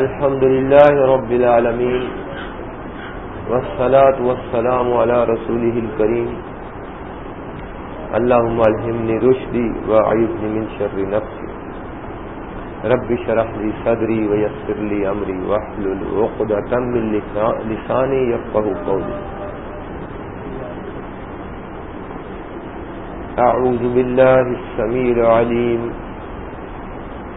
الحمد لله رب العالمين والصلاة والسلام على رسوله الكريم. اللهم الهمني رشدي وعيذني من شر نفسي. رب شرح لي صدري ويسر لي أمري واحلل عقدة من لساني يفقه قولي. أعوذ بالله السميع العليم.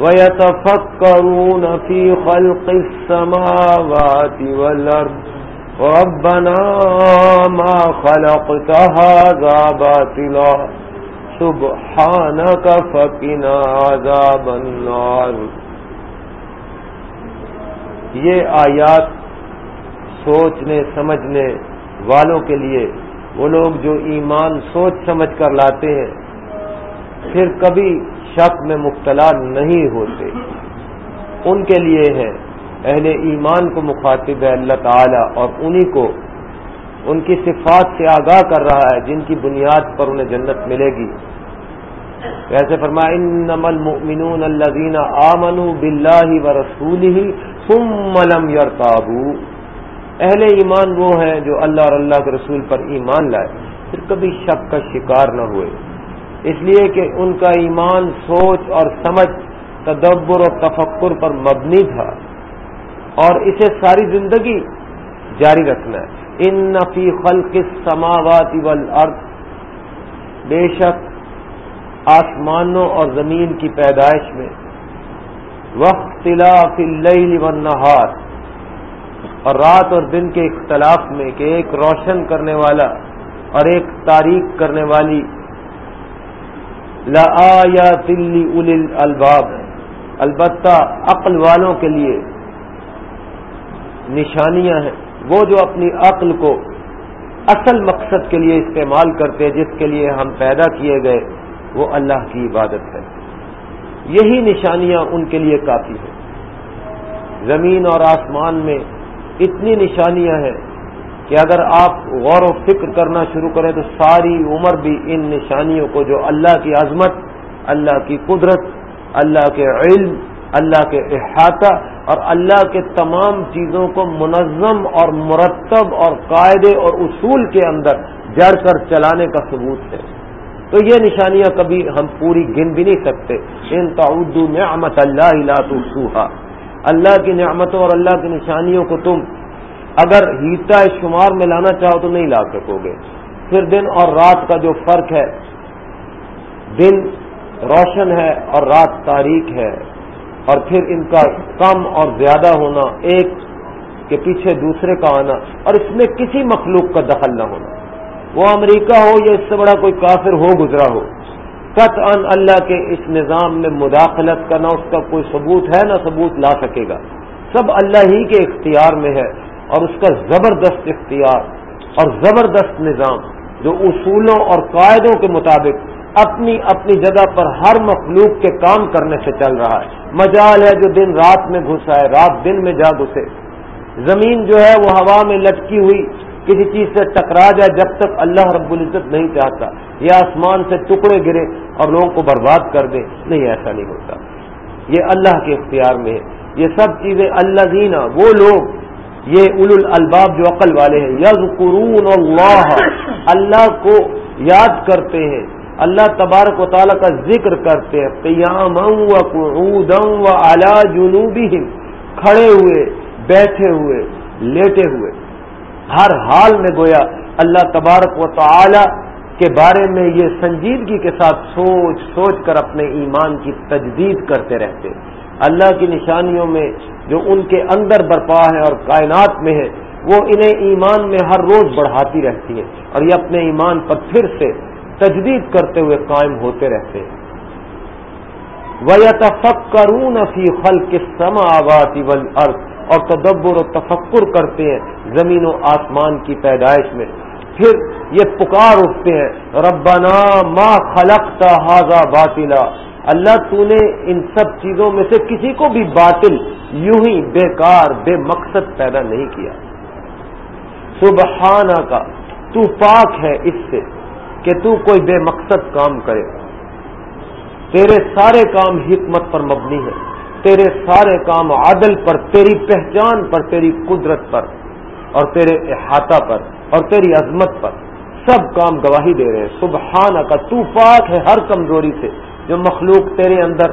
ويتفكرون في خلق السماوات والأرض. ربنا ما خلقت هذا باطلا. سبحانك فقنا عذاب النار. یہ آیات سوچنے، سمجھنے والوں کے لیے وہ لوگ جو ایمان سوچ سمجھ کر لاتے ہیں، پھر کبھی شک میں مبتلا نہیں ہوتے۔ ان کے لیے ہے۔ اہل ایمان کو مخاطب ہے اللہ تعالی اور انہی کو۔ ان کی صفات سے آگاہ کر رہا ہے، جن کی بنیاد پر انہیں جنت ملے گی۔ ویسے فرمایا، انما المؤمنون الذين امنوا بالله ورسوله ثم لم يرتابوا اہل ایمان وہ ہیں جو اللہ اور اللہ کے رسول پر ایمان لائے۔ پھر کبھی شک کا شکار نہ ہوئے۔ اس لیے کہ ان کا ایمان سوچ اور سمجھ، تدبر اور تفکر پر مبنی تھا۔ اور اسے ساری زندگی جاری رکھنا ہے۔ ان نفی خلق سماوات والارض، بے شک آسمانوں اور زمین کی پیدائش میں۔ وقت اللیل والنہار اور رات اور دن کے اختلاف میں کہ ایک روشن کرنے والا اور ایک تاریخ کرنے والی لا دلی ال الباب۔ البتہ عقل والوں کے لیے نشانیاں ہیں۔ وہ جو اپنی عقل کو اصل مقصد کے لیے استعمال کرتے جس کے لیے ہم پیدا کیے گئے، وہ اللہ کی عبادت ہے۔ یہی نشانیاں ان کے لیے کافی ہیں۔ زمین اور آسمان میں اتنی نشانیاں ہیں کہ اگر آپ غور و فکر کرنا شروع کریں تو ساری عمر بھی ان نشانیوں کو جو اللہ کی عظمت، اللہ کی قدرت، اللہ کے علم، اللہ کے احاطہ اور اللہ کے تمام چیزوں کو منظم اور مرتب اور قاعدے اور اصول کے اندر جڑ کر چلانے کا ثبوت ہے۔ تو یہ نشانیاں کبھی ہم پوری گن بھی نہیں سکتے۔ ان تعود نعمت اللہ سوہا اللہ کی نعمتوں اور اللہ کی نشانیوں کو تم اگر ہیتا شمار میں لانا چاہو تو نہیں لا سکو گے۔ پھر دن اور رات کا جو فرق ہے، دن روشن ہے اور رات تاریخ ہے۔ اور پھر ان کا کم اور زیادہ ہونا، ایک کے پیچھے دوسرے کا آنا، اور اس میں کسی مخلوق کا دخل نہ ہونا۔ وہ امریکہ ہو یا اس سے بڑا کوئی کافر ہو، گزرا ہو۔ قط ان اللہ کے اس نظام میں مداخلت کا نہ اس کا کوئی ثبوت ہے، نہ ثبوت لا سکے گا۔ سب اللہ ہی کے اختیار میں ہے۔ اور اس کا زبردست اختیار اور زبردست نظام جو اصولوں اور قاعدوں کے مطابق اپنی اپنی جگہ پر ہر مخلوق کے کام کرنے سے چل رہا ہے۔ مجال ہے جو دن رات میں گھسا ہے، رات دن میں جا گھسے۔ زمین جو ہے وہ ہوا میں لٹکی ہوئی، کسی چیز سے ٹکرا جائے جب تک اللہ رب العزت نہیں چاہتا۔ یہ آسمان سے ٹکڑے گرے اور لوگوں کو برباد کر دے۔ نہیں، ایسا نہیں ہوتا۔ یہ اللہ کے اختیار میں ہے۔ یہ سب چیزیں اللہ دینا وہ لوگ یہ اول الباب جو عقل والے ہیں یز قرون اللہ اللہ کو یاد کرتے ہیں، اللہ تبارک و تعالیٰ کا ذکر کرتے ہیں قیام و اعلی جنوبی کھڑے ہوئے، بیٹھے ہوئے، لیٹے ہوئے۔ ہر حال میں گویا اللہ تبارک و تعالی کے بارے میں یہ سنجیدگی کے ساتھ سوچ سوچ کر اپنے ایمان کی تجدید کرتے رہتے اللہ کی نشانیوں میں جو ان کے اندر برپا ہے اور کائنات میں ہے، وہ انہیں ایمان میں ہر روز بڑھاتی رہتی ہے اور یہ اپنے ایمان پر پھر سے تجدید کرتے ہوئے قائم ہوتے رہتے ہیں۔ وہ فی خل کے سما آباتی اور تدبر و تفکر کرتے ہیں زمین و آسمان کی پیدائش میں۔ پھر یہ پکار اٹھتے ہیں، ربنا ما خلقتا حاضا باطلا اللہ تو نے ان سب چیزوں میں سے کسی کو بھی باطل یوں ہی بیکار، بے مقصد پیدا نہیں کیا۔ سبحانہ کا تو پاک ہے اس سے کہ تو کوئی بے مقصد کام کرے۔ تیرے سارے کام حکمت پر مبنی ہے تیرے سارے کام عادل پر، تیری پہچان پر، تیری قدرت پر اور تیرے احاطہ پر اور تیری عظمت پر۔ سب کام گواہی دے رہے ہیں۔ سبحانہ کا تو پاک ہے ہر کمزوری سے۔ جو مخلوق تیرے اندر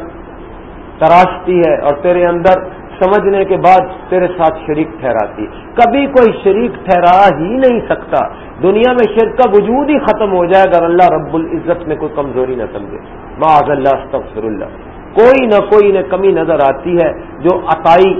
تراشتی ہے اور تیرے اندر سمجھنے کے بعد تیرے ساتھ شریک ٹھہراتی کبھی کوئی شریک ٹھہرا ہی نہیں سکتا۔ دنیا میں شرک کا وجود ہی ختم ہو جائے اگر اللہ رب العزت میں کوئی کمزوری نہ سمجھے۔ معاذ اللہ، استغفر اللہ۔ کوئی نہ کوئی انہیں کمی نظر آتی ہے جو عطائی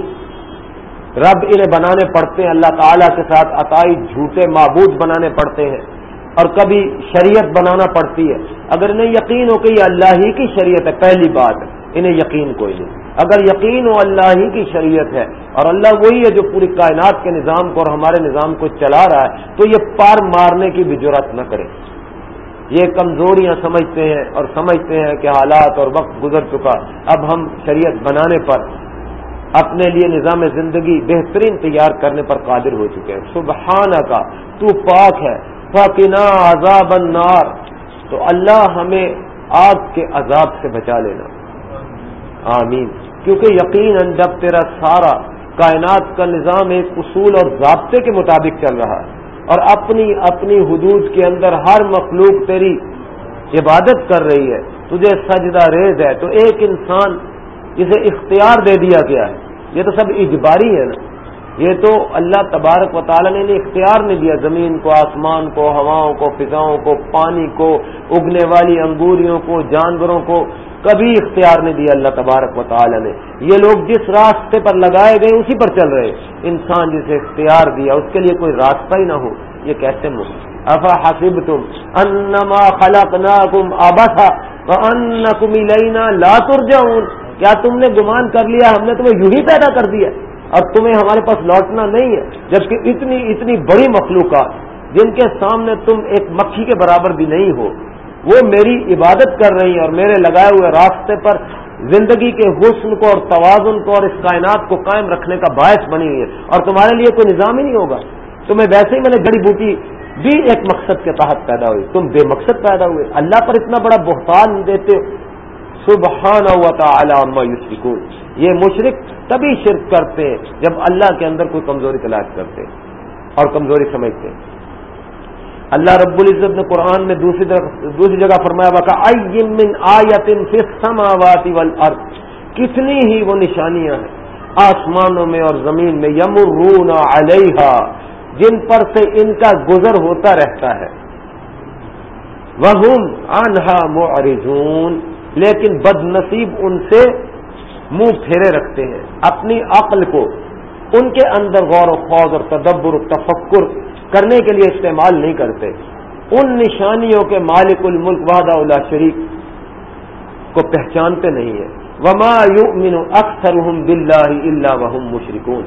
رب انہیں بنانے پڑتے ہیں۔ اللہ تعالی کے ساتھ عطائی جھوٹے معبود بنانے پڑتے ہیں۔ اور کبھی شریعت بنانا پڑتی ہے۔ اگر انہیں یقین ہو کہ یہ اللہ ہی کی شریعت ہے، پہلی بات، انہیں یقین کوئی نہیں۔ اگر یقین ہو اللہ ہی کی شریعت ہے اور اللہ وہی ہے جو پوری کائنات کے نظام کو اور ہمارے نظام کو چلا رہا ہے، تو یہ پار مارنے کی بھی ضرورت نہ کرے۔ یہ کمزوریاں سمجھتے ہیں اور سمجھتے ہیں کہ حالات اور وقت گزر چکا۔ اب ہم شریعت بنانے پر اپنے لیے نظام زندگی بہترین تیار کرنے پر قادر ہو چکے ہیں۔ سبحانہ کا تو پاک ہے۔ فقنا عذاب النار۔ تو اللہ ہمیں آگ کے عذاب سے بچا لینا۔ آمین۔ کیونکہ یقیناً جب تیرا سارا کائنات کا نظام ایک اصول اور ضابطے کے مطابق چل رہا ہے اور اپنی اپنی حدود کے اندر ہر مخلوق تیری عبادت کر رہی ہے، تجھے سجدہ ریز ہے۔ تو ایک انسان جسے اختیار دے دیا گیا ہے۔ یہ تو سب اجباری ہے نا۔ یہ تو اللہ تبارک و تعالیٰ نے اختیار نہیں دیا، زمین کو، آسمان کو، ہواؤں کو، فضاؤں کو، پانی کو، اگنے والی انگوریوں کو، جانوروں کو، کبھی اختیار نہیں دیا اللہ تبارک و تعالیٰ نے۔ یہ لوگ جس راستے پر لگائے گئے اسی پر چل رہے۔ انسان جسے اختیار دیا، اس کے لیے کوئی راستہ ہی نہ ہو۔ یہ کیسے مو افا حسب تم انما خلق نہ کم آبا تھا ان کمی لینا لاتر کیا تم نے گمان کر لیا؟ ہم نے تمہیں یوں ہی پیدا کر دیا۔ اور تمہیں ہمارے پاس لوٹنا نہیں ہے، جبکہ اتنی اتنی بڑی مخلوقات، جن کے سامنے تم ایک مکھی کے برابر بھی نہیں ہو، وہ میری عبادت کر رہی ہیں اور میرے لگائے ہوئے راستے پر زندگی کے حسن کو اور توازن کو اور اس کائنات کو قائم رکھنے کا باعث بنی ہوئی ہے اور تمہارے لیے کوئی نظام ہی نہیں ہوگا۔ تمہیں ویسے ہی میں نے جڑی بوٹی بھی ایک مقصد کے تحت پیدا ہوئی، تم بے مقصد پیدا ہوئے۔ اللہ پر اتنا بڑا بہتان دیتے ہو سبحان ہوا تھا علامہ یوسفکول یہ مشرق تبھی شرک کرتے ہیں جب اللہ کے اندر کوئی کمزوری تلاش کرتے اور کمزوری سمجھتے۔ اللہ رب العزت نے قرآن میں دوسری دوسری جگہ فرمایا من آیتن سماواتی والارض کتنی ہی وہ نشانیاں ہیں آسمانوں میں اور زمین میں، یمرون علیہا، جن پر سے ان کا گزر ہوتا رہتا ہے۔ وہ انہا معرضون۔ لیکن بد نصیب ان سے منہ پھیرے رکھتے ہیں۔ اپنی عقل کو ان کے اندر غور و خوض اور تدبر و تفکر کرنے کے لیے استعمال نہیں کرتے۔ ان نشانیوں کے مالک الملک وحدہ اللہ شریف کو پہچانتے نہیں ہیں۔ وما یؤمن اکثر بلّہ اللہ وحم مشرقون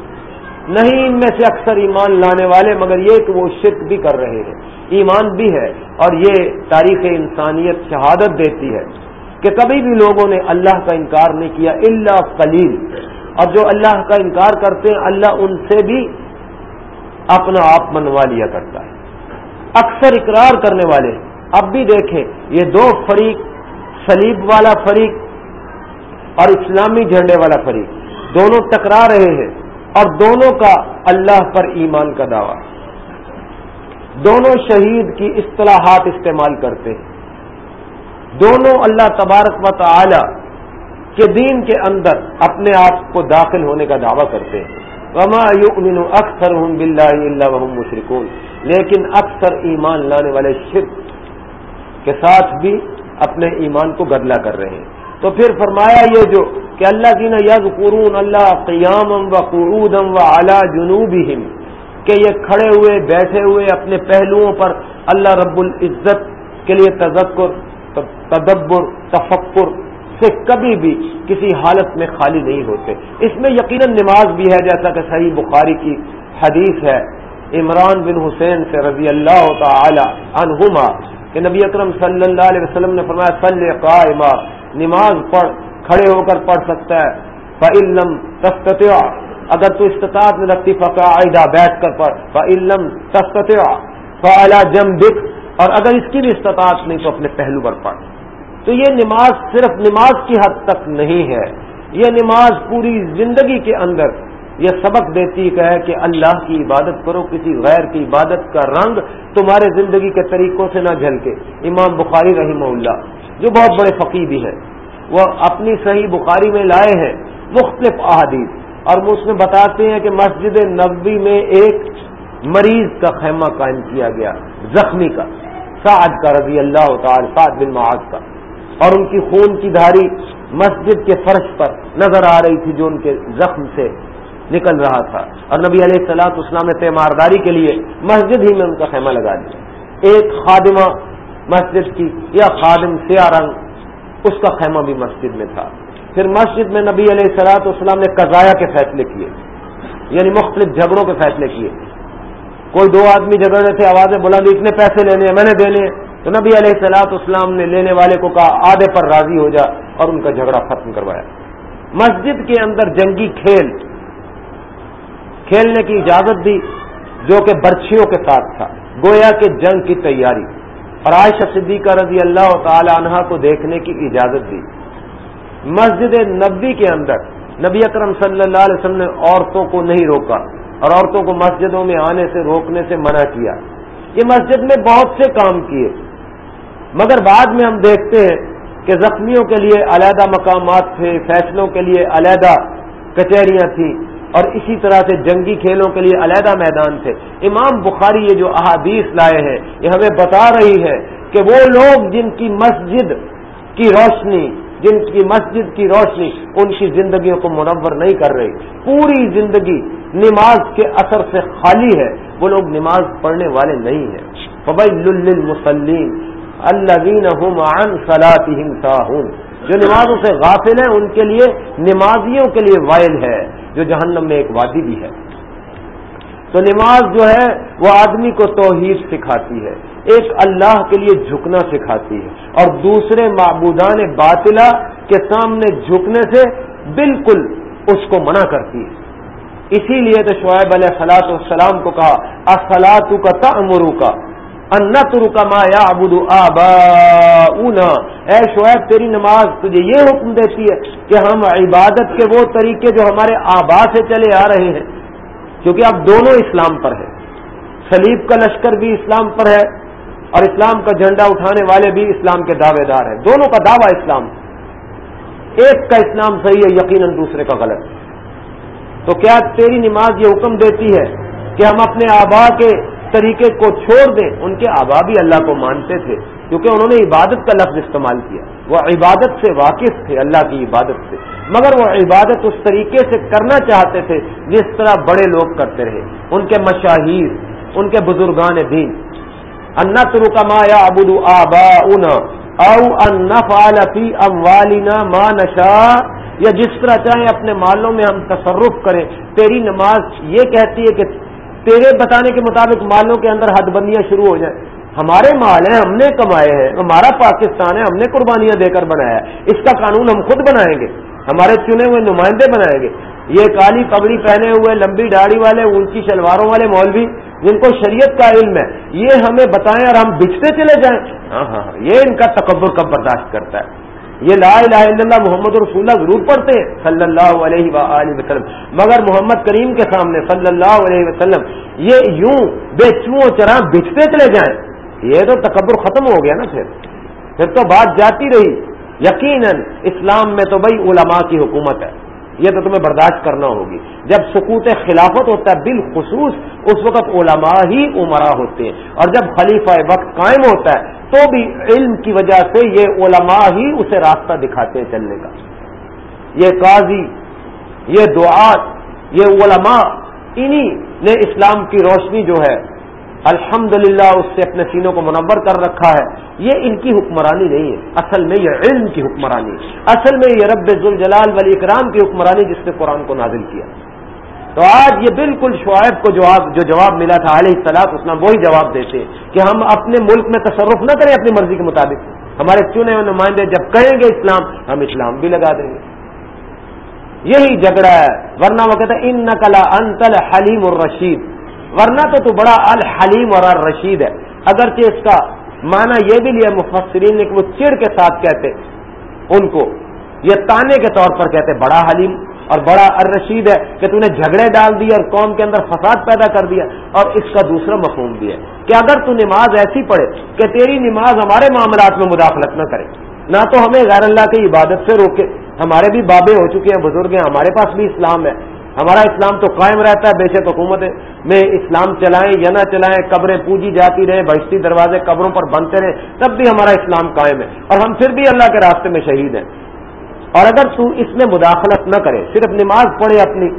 نہیں، ان میں سے اکثر ایمان لانے والے، مگر یہ کہ وہ شرک بھی کر رہے ہیں۔ ایمان بھی ہے اور یہ تاریخ انسانیت شہادت دیتی ہے۔ کہ کبھی بھی لوگوں نے اللہ کا انکار نہیں کیا اللہ قلیل۔ اور جو اللہ کا انکار کرتے ہیں، اللہ ان سے بھی اپنا آپ منوا لیا کرتا ہے۔ اکثر اقرار کرنے والے، اب بھی دیکھیں، یہ دو فریق سلیب والا فریق اور اسلامی جھنڈے والا فریق۔ دونوں ٹکرا رہے ہیں اور دونوں کا اللہ پر ایمان کا دعویٰ۔ دونوں شہید کی اصطلاحات استعمال کرتے ہیں۔ دونوں اللہ تبارک و تعالی کے دین کے اندر اپنے آپ کو داخل ہونے کا دعویٰ کرتے ہیں۔ وما یؤمن اکثر ہوں بلّہ اللہ وحم لیکن اکثر ایمان لانے والے شرک کے ساتھ بھی اپنے ایمان کو گدلا کر رہے ہیں۔ تو پھر فرمایا یہ جو کہ اللہ کی نا یز قرون اللہ قیام و قرودم و اعلیٰ جنوب کہ یہ کھڑے ہوئے، بیٹھے ہوئے اپنے پہلوؤں پر اللہ رب العزت کے لیے تذکر تدبر، تفکر سے کبھی بھی کسی حالت میں خالی نہیں ہوتے۔ اس میں یقیناً نماز بھی ہے، جیسا کہ صحیح بخاری کی حدیث ہے۔ عمران بن حسین سے رضی اللہ تعالی عنہما کہ نبی اکرم صلی اللہ علیہ وسلم نے فرمایا، صلی قائمہ نماز پڑھ، کھڑے ہو کر پڑھ سکتا ہے۔ فعلم تستطع، اگر تو استطاعت میں رکھتی فقاعدہ بیٹھ کر پڑھ۔ فعلم تستطع فعلا جم اور اگر اس کی بھی استطاعت نہیں تو اپنے پہلو پر پڑھ۔ تو یہ نماز صرف نماز کی حد تک نہیں ہے۔ یہ نماز پوری زندگی کے اندر یہ سبق دیتی ہے کہ اللہ کی عبادت کرو، کسی غیر کی عبادت کا رنگ تمہارے زندگی کے طریقوں سے نہ جھلکے۔ امام بخاری رحمہ اللہ، جو بہت بڑے فقی بھی ہیں، وہ اپنی صحیح بخاری میں لائے ہیں مختلف احادیث اور وہ اس میں بتاتے ہیں کہ مسجد نبوی میں ایک مریض کا خیمہ قائم کیا گیا، زخمی کا، سعد کا رضی اللہ تعالی، سعد بن معاذ کا۔ اور ان کی خون کی دھاری مسجد کے فرش پر نظر آ رہی تھی جو ان کے زخم سے نکل رہا تھا۔ اور نبی علیہ السلاط اسلام نے تیمارداری کے لیے مسجد ہی میں ان کا خیمہ لگا دیا۔ ایک خادمہ مسجد کی یا خادم سیاہ رنگ، اس کا خیمہ بھی مسجد میں تھا۔ پھر مسجد میں نبی علیہ السلاط اسلام نے قضایا کے فیصلے کیے۔ یعنی مختلف جھگڑوں کے فیصلے کیے۔ کوئی دو آدمی جھگڑ رہے تھے، آوازیں بلند، اتنے پیسے لینے ہیں، میں نے دینے تو نبی علیہ السلاط اسلام نے لینے والے کو کہا، آدھے پر راضی ہو جا، اور ان کا جھگڑا ختم کروایا۔ مسجد کے اندر جنگی کھیل، کھیلنے کی اجازت دی، جو کہ برچھیوں کے ساتھ تھا۔ گویا کے جنگ کی تیاری۔ اور عائشہ صدیقہ رضی اللہ تعالی عنہ کو دیکھنے کی اجازت دی۔ مسجد نبی کے اندر نبی اکرم صلی اللہ علیہ وسلم نے عورتوں کو نہیں روکا، اور عورتوں کو مسجدوں میں آنے سے، روکنے سے منع کیا۔ یہ مسجد میں بہت سے کام کیے۔ مگر بعد میں ہم دیکھتے ہیں کہ زخمیوں کے لیے علیحدہ مقامات تھے، فیصلوں کے لیے علیحدہ کچہریاں تھیں اور اسی طرح سے جنگی کھیلوں کے لیے علیحدہ میدان تھے۔ امام بخاری یہ جو احادیث لائے ہیں، یہ ہمیں بتا رہی ہے کہ وہ لوگ جن کی مسجد کی روشنی، جن کی مسجد کی روشنی ان کی زندگیوں کو منور نہیں کر رہی۔ پوری زندگی نماز کے اثر سے خالی ہے، وہ لوگ نماز پڑھنے والے نہیں ہیں۔ فبئی المسلیم اللہ عن صلاتهم ساہون۔ جو نمازوں سے غافل ہیں، ان کے لیے، نمازیوں کے لیے وائل ہے، جو جہنم میں ایک وادی بھی ہے۔ تو نماز جو ہے، وہ آدمی کو توحید سکھاتی ہے۔ ایک اللہ کے لیے جھکنا سکھاتی ہے۔ اور دوسرے معبودان باطلا کے سامنے جھکنے سے بالکل اس کو منع کرتی ہے۔ اسی لیے تو شعیب علیہ سلاط والسلام کو کہا اصلاط کا تمرو کا ما یا ابود آبا اے شعیب، تیری نماز تجھے یہ حکم دیتی ہے کہ ہم عبادت کے وہ طریقے جو ہمارے آبا سے چلے آ رہے ہیں کیونکہ اب دونوں اسلام پر ہے سلیب کا لشکر بھی اسلام پر ہے اور اسلام کا جھنڈا اٹھانے والے بھی اسلام کے دعوے دار ہیں۔ دونوں کا دعویٰ اسلام۔ ایک کا اسلام صحیح ہے، یقیناً دوسرے کا غلط۔ تو کیا تیری نماز یہ حکم دیتی ہے کہ ہم اپنے آبا کے طریقے کو چھوڑ دیں، ان کے آبا بھی اللہ کو مانتے تھے، کیونکہ انہوں نے عبادت کا لفظ استعمال کیا۔ وہ عبادت سے واقف تھے، اللہ کی عبادت سے۔ مگر وہ عبادت اس طریقے سے کرنا چاہتے تھے جس طرح بڑے لوگ کرتے رہے۔ ان کے مشاہیر، ان کے بزرگان دین۔ انا ترکما یا ابود آبا ان او والنا ما نشا یا جس طرح چاہے اپنے مالوں میں ہم تصرف کریں۔ تیری نماز یہ کہتی ہے کہ تیرے بتانے کے مطابق مالوں کے اندر حد بندیاں شروع ہو جائیں۔ ہمارے مال ہیں، ہم نے کمائے ہیں، ہمارا پاکستان ہے، ہم نے قربانیاں دے کر بنایا ہے۔ اس کا قانون ہم خود بنائیں گے، ہمارے چنے ہوئے نمائندے بنائیں گے۔ یہ کالی پگڑی پہنے ہوئے، لمبی داڑھی والے، اونچی شلواروں والے مولوی، جن کو شریعت کا علم ہے، یہ ہمیں بتائیں اور ہم بچتے چلے جائیں۔ ہاں ہاں ہاں یہ ان کا تکبر کب برداشت کرتا ہے؟ یہ لا الہ الا اللہ محمد رسول اللہ ضرور پڑھتے ہیں۔ صلی اللہ علیہ وآلہ وسلم۔ مگر محمد کریم کے سامنے صلی اللہ علیہ وسلم یہ یوں بے چوں چرا بچتے چلے جائیں۔ یہ تو تکبر ختم ہو گیا نا پھر۔ پھر تو بات جاتی رہی۔ یقیناً اسلام میں تو بھائی علماء کی حکومت ہے۔ یہ تو تمہیں برداشت کرنا ہوگی۔ جب سکوت خلافت ہوتا ہے بالخصوص، اس وقت علماء ہی عمرا ہوتے ہیں۔ اور جب خلیفہ وقت قائم ہوتا ہے، تو بھی علم کی وجہ سے یہ علماء ہی اسے راستہ دکھاتے ہیں چلنے کا۔ یہ قاضی، یہ دعات، یہ علماء، انہی نے اسلام کی روشنی جو ہے الحمد اس سے اپنے سینوں کو منور کر رکھا ہے۔ یہ ان کی حکمرانی نہیں ہے۔ اصل میں یہ علم کی حکمرانی اصل میں یہ رب ذوالجلال ولی اکرام کی حکمرانی جس نے قرآن کو نازل کیا۔ تو آج یہ بالکل شعیب کو جواب جو جواب ملا تھا علیہ طلاق اسلام وہی جواب دیتے کہ ہم اپنے ملک میں تصرف نہ کریں اپنی مرضی کے مطابق۔ ہمارے چنے ہوئے نمائندے؟ جب کہیں گے اسلام، ہم اسلام بھی لگا دیں گے۔ یہی جھگڑا ہے۔ ورنہ وہ کہتا ہے ان نقلا انتل حلیم الرشید۔ ورنہ تو تو بڑا الحلیم اور الرشید ہے۔ اگرچہ اس کا معنی یہ بھی لیا مفسرین نے کہ وہ چڑ کے ساتھ کہتے، ان کو یہ تانے کے طور پر کہتے بڑا حلیم اور بڑا الرشید ہے کہ تو نے جھگڑے ڈال دیے اور قوم کے اندر فساد پیدا کر دیا اور اس کا دوسرا مفہوم بھی ہے کہ اگر تو نماز ایسی پڑھے کہ تیری نماز ہمارے معاملات میں مداخلت نہ کرے، نہ تو ہمیں غیر اللہ کی عبادت سے روکے۔ ہمارے بھی بابے ہو چکے ہیں، بزرگ ہیں، ہمارے پاس بھی اسلام ہے۔ ہمارا اسلام تو قائم رہتا ہے، بے شک حکومت میں اسلام چلائیں یا نہ چلائیں، قبریں پوجی جاتی رہے بہشتی دروازے قبروں پر بنتے رہے تب بھی ہمارا اسلام قائم ہے۔ اور ہم پھر بھی اللہ کے راستے میں شہید ہیں۔ اور اگر تو اس میں مداخلت نہ کرے، صرف نماز پڑھے اپنی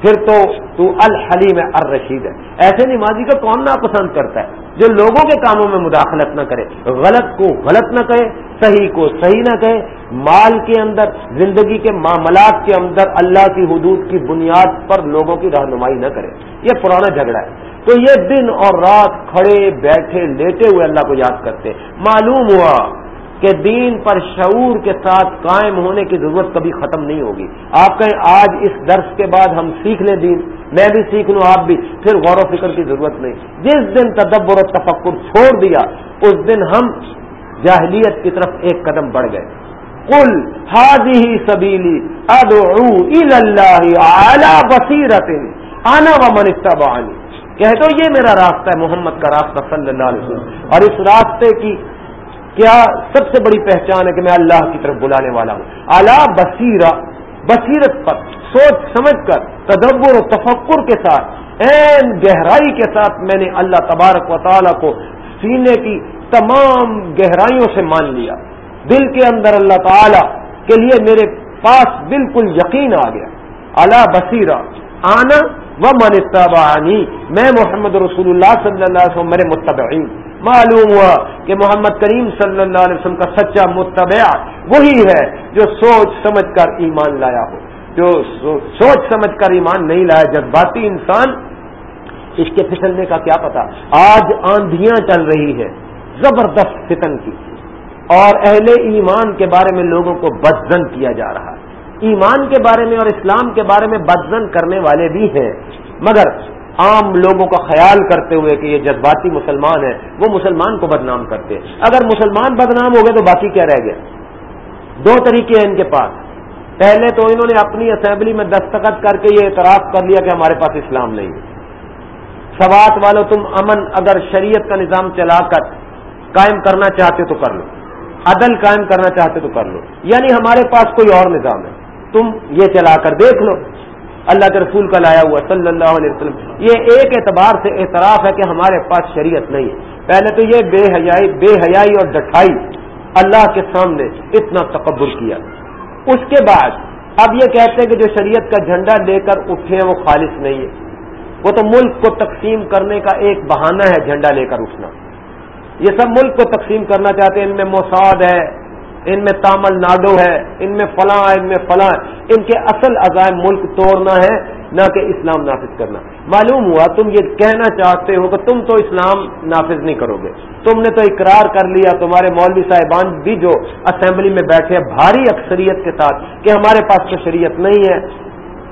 پھر تو تو الحلیم الرشید ہے۔ ایسے نمازی کو کون نہ پسند کرتا ہے؟ جو لوگوں کے کاموں میں مداخلت نہ کرے، غلط کو غلط نہ کہے، صحیح کو صحیح نہ کہے۔ مال کے اندر، زندگی کے معاملات کے اندر اللہ کی حدود کی بنیاد پر لوگوں کی رہنمائی نہ کرے۔ یہ پرانا جھگڑا ہے۔ تو یہ دن اور رات کھڑے بیٹھے لیٹے ہوئے اللہ کو یاد کرتے۔ معلوم ہوا کہ دین پر شعور کے ساتھ قائم ہونے کی ضرورت کبھی ختم نہیں ہوگی۔ آپ کہیں آج اس درس کے بعد ہم سیکھ لیں دین، میں بھی سیکھ لوں، آپ بھی، پھر غور و فکر کی ضرورت نہیں۔ جس دن تدبر و تفکر چھوڑ دیا، اس دن ہم جاہلیت کی طرف ایک قدم بڑھ گئے۔ کل ہادی سبیلی بصیرت آنا و منستا بانی کہ یہ میرا راستہ ہے، محمد کا راستہ صلی اللہ علیہ وسلم۔ اور اس راستے کی کیا سب سے بڑی پہچان ہے کہ میں اللہ کی طرف بلانے والا ہوں؟ اعلیٰ بصیرہ، بصیرت پر سوچ سمجھ کر، تدبر و تفکر کے ساتھ این گہرائی کے ساتھ میں نے اللہ تبارک و تعالیٰ کو سینے کی تمام گہرائیوں سے مان لیا۔ دل کے اندر اللہ تعالی کے لیے میرے پاس بالکل یقین آ گیا۔ اللہ بصیرہ، آنا و منتبانی میں محمد رسول اللہ صلی اللہ علیہ وسلم، میرے متبعین۔ معلوم ہوا کہ محمد کریم صلی اللہ علیہ وسلم کا سچا متبع وہی ہے جو سوچ سمجھ کر ایمان لایا ہو۔ جو سوچ سمجھ کر ایمان نہیں لایا جذباتی انسان اس کے پھسلنے کا کیا پتا آج آندھیاں چل رہی ہے زبردست فتن کی۔ اور اہل ایمان کے بارے میں لوگوں کو بدزن کیا جا رہا ہے۔ ایمان کے بارے میں اور اسلام کے بارے میں بدزن کرنے والے بھی ہیں۔ مگر عام لوگوں کا خیال کرتے ہوئے کہ یہ جذباتی مسلمان ہے وہ مسلمان کو بدنام کرتے اگر مسلمان بدنام ہو گئے تو باقی کیا رہ گیا؟ دو طریقے ہیں ان کے پاس۔ پہلے تو انہوں نے اپنی اسمبلی میں دستخط کر کے یہ اعتراف کر لیا کہ ہمارے پاس اسلام نہیں ہے۔ سوات والو، تم امن اگر شریعت کا نظام چلا کر قائم کرنا چاہتے تو کر لو۔ عدل قائم کرنا چاہتے تو کر لو۔ یعنی ہمارے پاس کوئی اور نظام ہے۔ تم یہ چلا کر دیکھ لو۔ اللہ کے رسول کا لایا ہوا صلی اللہ علیہ وسلم۔ یہ ایک اعتبار سے اعتراف ہے کہ ہمارے پاس شریعت نہیں ہے۔ پہلے تو یہ بے حیائی بے حیائی اور ڈٹھائی اللہ کے سامنے اتنا تکبر کیا۔ اس کے بعد اب یہ کہتے ہیں کہ جو شریعت کا جھنڈا لے کر اٹھے وہ خالص نہیں ہے۔ وہ تو ملک کو تقسیم کرنے کا ایک بہانہ ہے، جھنڈا لے کر اٹھنا۔ یہ سب ملک کو تقسیم کرنا چاہتے ہیں، ان میں موساد ہے۔ ان میں تامل ناڈو ہے، ان میں فلاں، ان میں فلاں۔ ان کے اصل عزائم ملک توڑنا ہے، نہ کہ اسلام نافذ کرنا۔ معلوم ہوا، تم یہ کہنا چاہتے ہو کہ تم تو اسلام نافذ نہیں کرو گے۔ تم نے تو اقرار کر لیا، تمہارے مولوی صاحبان بھی جو اسمبلی میں بیٹھے بھاری اکثریت کے ساتھ کہ ہمارے پاس تو شریعت نہیں ہے۔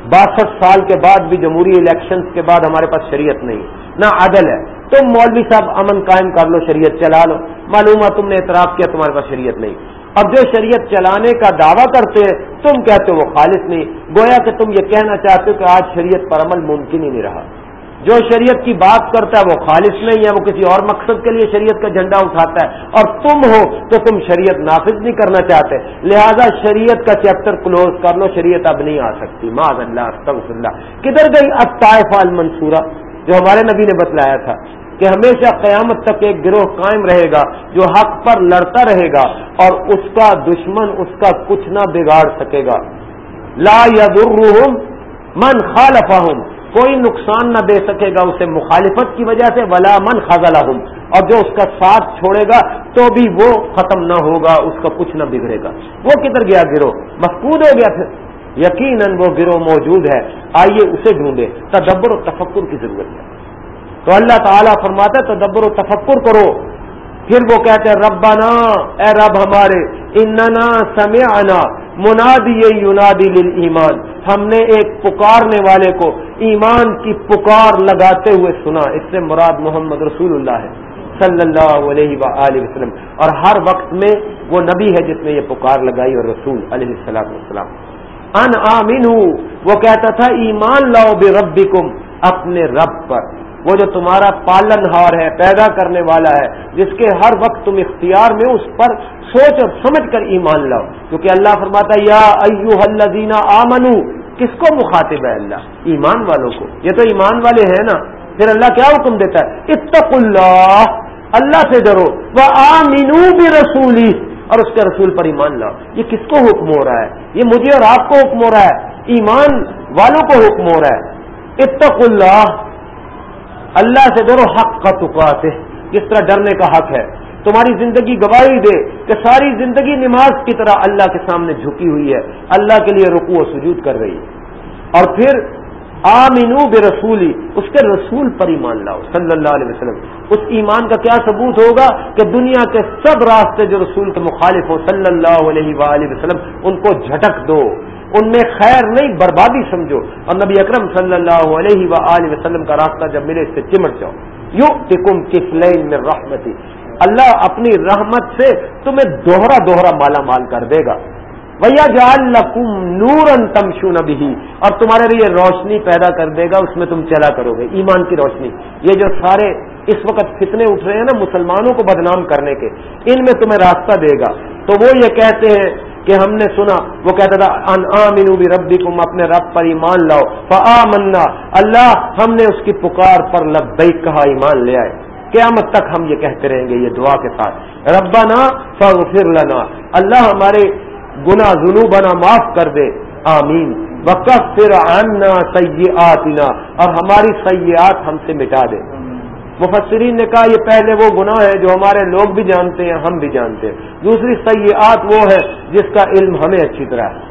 باسٹھ سال کے بعد بھی جمہوری الیکشن کے بعد ہمارے پاس شریعت نہیں نہ عدل ہے۔ تم مولوی صاحب، امن قائم کر لو، شریعت چلا لو۔ معلوم ہے تم نے اعتراف کیا، تمہارے پاس شریعت نہیں۔ اب جو شریعت چلانے کا دعویٰ کرتے ہیں، تم کہتے ہو وہ خالص نہیں۔ گویا کہ تم یہ کہنا چاہتے ہو کہ آج شریعت پر عمل ممکن ہی نہیں رہا۔ جو شریعت کی بات کرتا ہے، وہ خالص نہیں ہے، وہ کسی اور مقصد کے لیے شریعت کا جھنڈا اٹھاتا ہے۔ اور تم ہو تو تم شریعت نافذ نہیں کرنا چاہتے۔ لہذا شریعت کا چیپٹر کلوز کر لو، شریعت اب نہیں آ سکتی۔ معذ اللہ اللہ۔ کدھر گئی اب طائفہ المنصورہ، جو ہمارے نبی نے بتلایا تھا؟ کہ ہمیشہ قیامت تک ایک گروہ قائم رہے گا جو حق پر لڑتا رہے گا اور اس کا دشمن اس کا کچھ نہ بگاڑ سکے گا۔ لا یا من خالفہم، کوئی نقصان نہ دے سکے گا اسے مخالفت کی وجہ سے، ولا من خزلہ اور جو اس کا ساتھ چھوڑے گا تو بھی وہ ختم نہ ہوگا، اس کا کچھ نہ بگڑے گا۔ وہ کدھر گیا گرو مفقود ہو گیا پھر۔ یقیناً وہ گروہ موجود ہے۔ آئیے اسے ڈھونڈے تدبر و تفکر کی ضرورت ہے۔ تو اللہ تعالیٰ فرماتا ہے، تدبر و تفکر کرو۔ پھر وہ کہتے ہیں، ربنا، اے رب ہمارے، اننا سمعنا منادی یونادی ایمان ہم نے ایک پکارنے والے کو ایمان کی پکار لگاتے ہوئے سنا۔ اس سے مراد محمد رسول اللہ ہے، صلی اللہ علیہ وآلہ وسلم۔ اور ہر وقت میں وہ نبی ہے جس نے یہ پکار لگائی اور رسول علیہ السلام وسلم ان آمین وہ کہتا تھا، ایمان لاؤ بے ربی اپنے رب پر۔ وہ جو تمہارا پالن ہار ہے، پیدا کرنے والا ہے، جس کے ہر وقت تم اختیار میں اس پر سوچ اور سمجھ کر ایمان لاؤ۔ کیونکہ اللہ فرماتا ہے، یا ایو الذین آمنو، کس کو مخاطب ہے اللہ؟ ایمان والوں کو۔ یہ تو ایمان والے ہیں نا۔ پھر اللہ کیا حکم دیتا ہے؟ اتق اللہ اللہ سے ڈرو۔ وہ آمینو بھی رسولی اور اس کے رسول پر ایمان لاؤ۔ یہ کس کو حکم ہو رہا ہے؟ یہ مجھے اور آپ کو حکم ہو رہا ہے۔ ایمان والوں کو حکم ہو رہا ہے۔ اتق اللہ اللہ سے ڈرو حق کا تقاتے، کس طرح ڈرنے کا حق ہے؟ تمہاری زندگی گواہی دے کہ ساری زندگی نماز کی طرح اللہ کے سامنے جھکی ہوئی ہے، اللہ کے لیے رکو و سجود کر رہی ہے۔ اور پھر، آمینو بے رسولی اس کے رسول پر ایمان لاؤ، صلی اللہ علیہ وسلم۔ اس ایمان کا کیا ثبوت ہوگا کہ دنیا کے سب راستے جو رسول کے مخالف ہو صلی اللہ علیہ وآلہ وسلم، ان کو جھٹک دو۔ ان میں خیر نہیں، بربادی سمجھو۔ اور نبی اکرم صلی اللہ علیہ و وسلم کا راستہ جب ملے اس سے چمٹ جاؤ۔ یو ٹکم کس لین میں رحمتی۔ اللہ اپنی رحمت سے تمہیں دوہرا دوہرا مالا مال کر دے گا۔ بھیا جال لکم نور ان تمشو اور تمہارے لیے روشنی پیدا کر دے گا، اس میں تم چلا کرو گے۔ ایمان کی روشنی۔ یہ جو سارے اس وقت فتنے اٹھ رہے ہیں نا، مسلمانوں کو بدنام کرنے کے، ان میں تمہیں راستہ دے گا۔ تو وہ یہ کہتے ہیں کہ ہم نے سنا، وہ کہتا تھا، ان بھی ربی کم اپنے رب پر ایمان لاؤ۔ فا منا اللہ ہم نے اس کی پکار پر لبیک کہا، ایمان لے آئے۔ قیامت تک ہم یہ کہتے رہیں گے، یہ دعا کے ساتھ۔ ربنا فاغفر لنا۔ اللہ ہمارے گنا ذنوبنا معاف کر دے۔ آمین۔ وکفر عنا سیئاتنا اور ہماری سیئات ہم سے مٹا دے۔ مفسرین نے کہا، یہ پہلے وہ گناہ ہے جو ہمارے لوگ بھی جانتے ہیں، ہم بھی جانتے ہیں۔ دوسری سیاحت وہ ہے جس کا علم ہمیں اچھی طرح ہے۔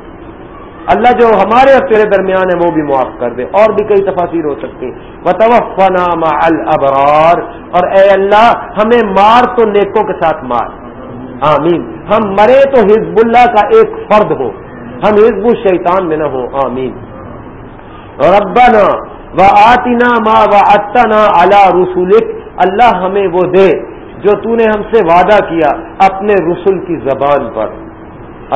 اللہ جو ہمارے اور تیرے درمیان ہے، وہ بھی معاف کر دے۔ اور بھی کئی تفاصیر ہو سکتی بتوفنا مع الابرار اور اے اللہ، ہمیں مار تو نیکوں کے ساتھ مار۔ آمین۔ ہم مرے تو حزب اللہ کا ایک فرد ہو۔ ہم حزب الشیطان میں نہ ہو۔ آمین۔ ربنا و آتینا ماں و اتنا اللہ رسولک۔ اللہ ہمیں وہ دے جو تو نے ہم سے وعدہ کیا اپنے رسول کی زبان پر۔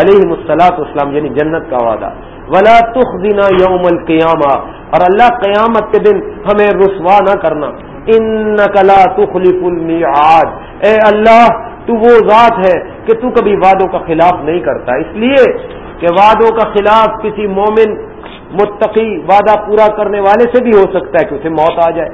علیہ مسلاط اسلام یعنی جنت کا وعدہ۔ ولا تخ دینا یوم القیامہ۔ اور اللہ قیامت کے دن ہمیں رسوا نہ کرنا۔ ان نقلا تخلیف المیعاد اے اللہ تو وہ ذات ہے کہ تو کبھی وعدوں کا خلاف نہیں کرتا۔ اس لیے کہ وعدوں کا خلاف کسی مومن متقی وعدہ پورا کرنے والے سے بھی ہو سکتا ہے کہ اسے موت آ جائے۔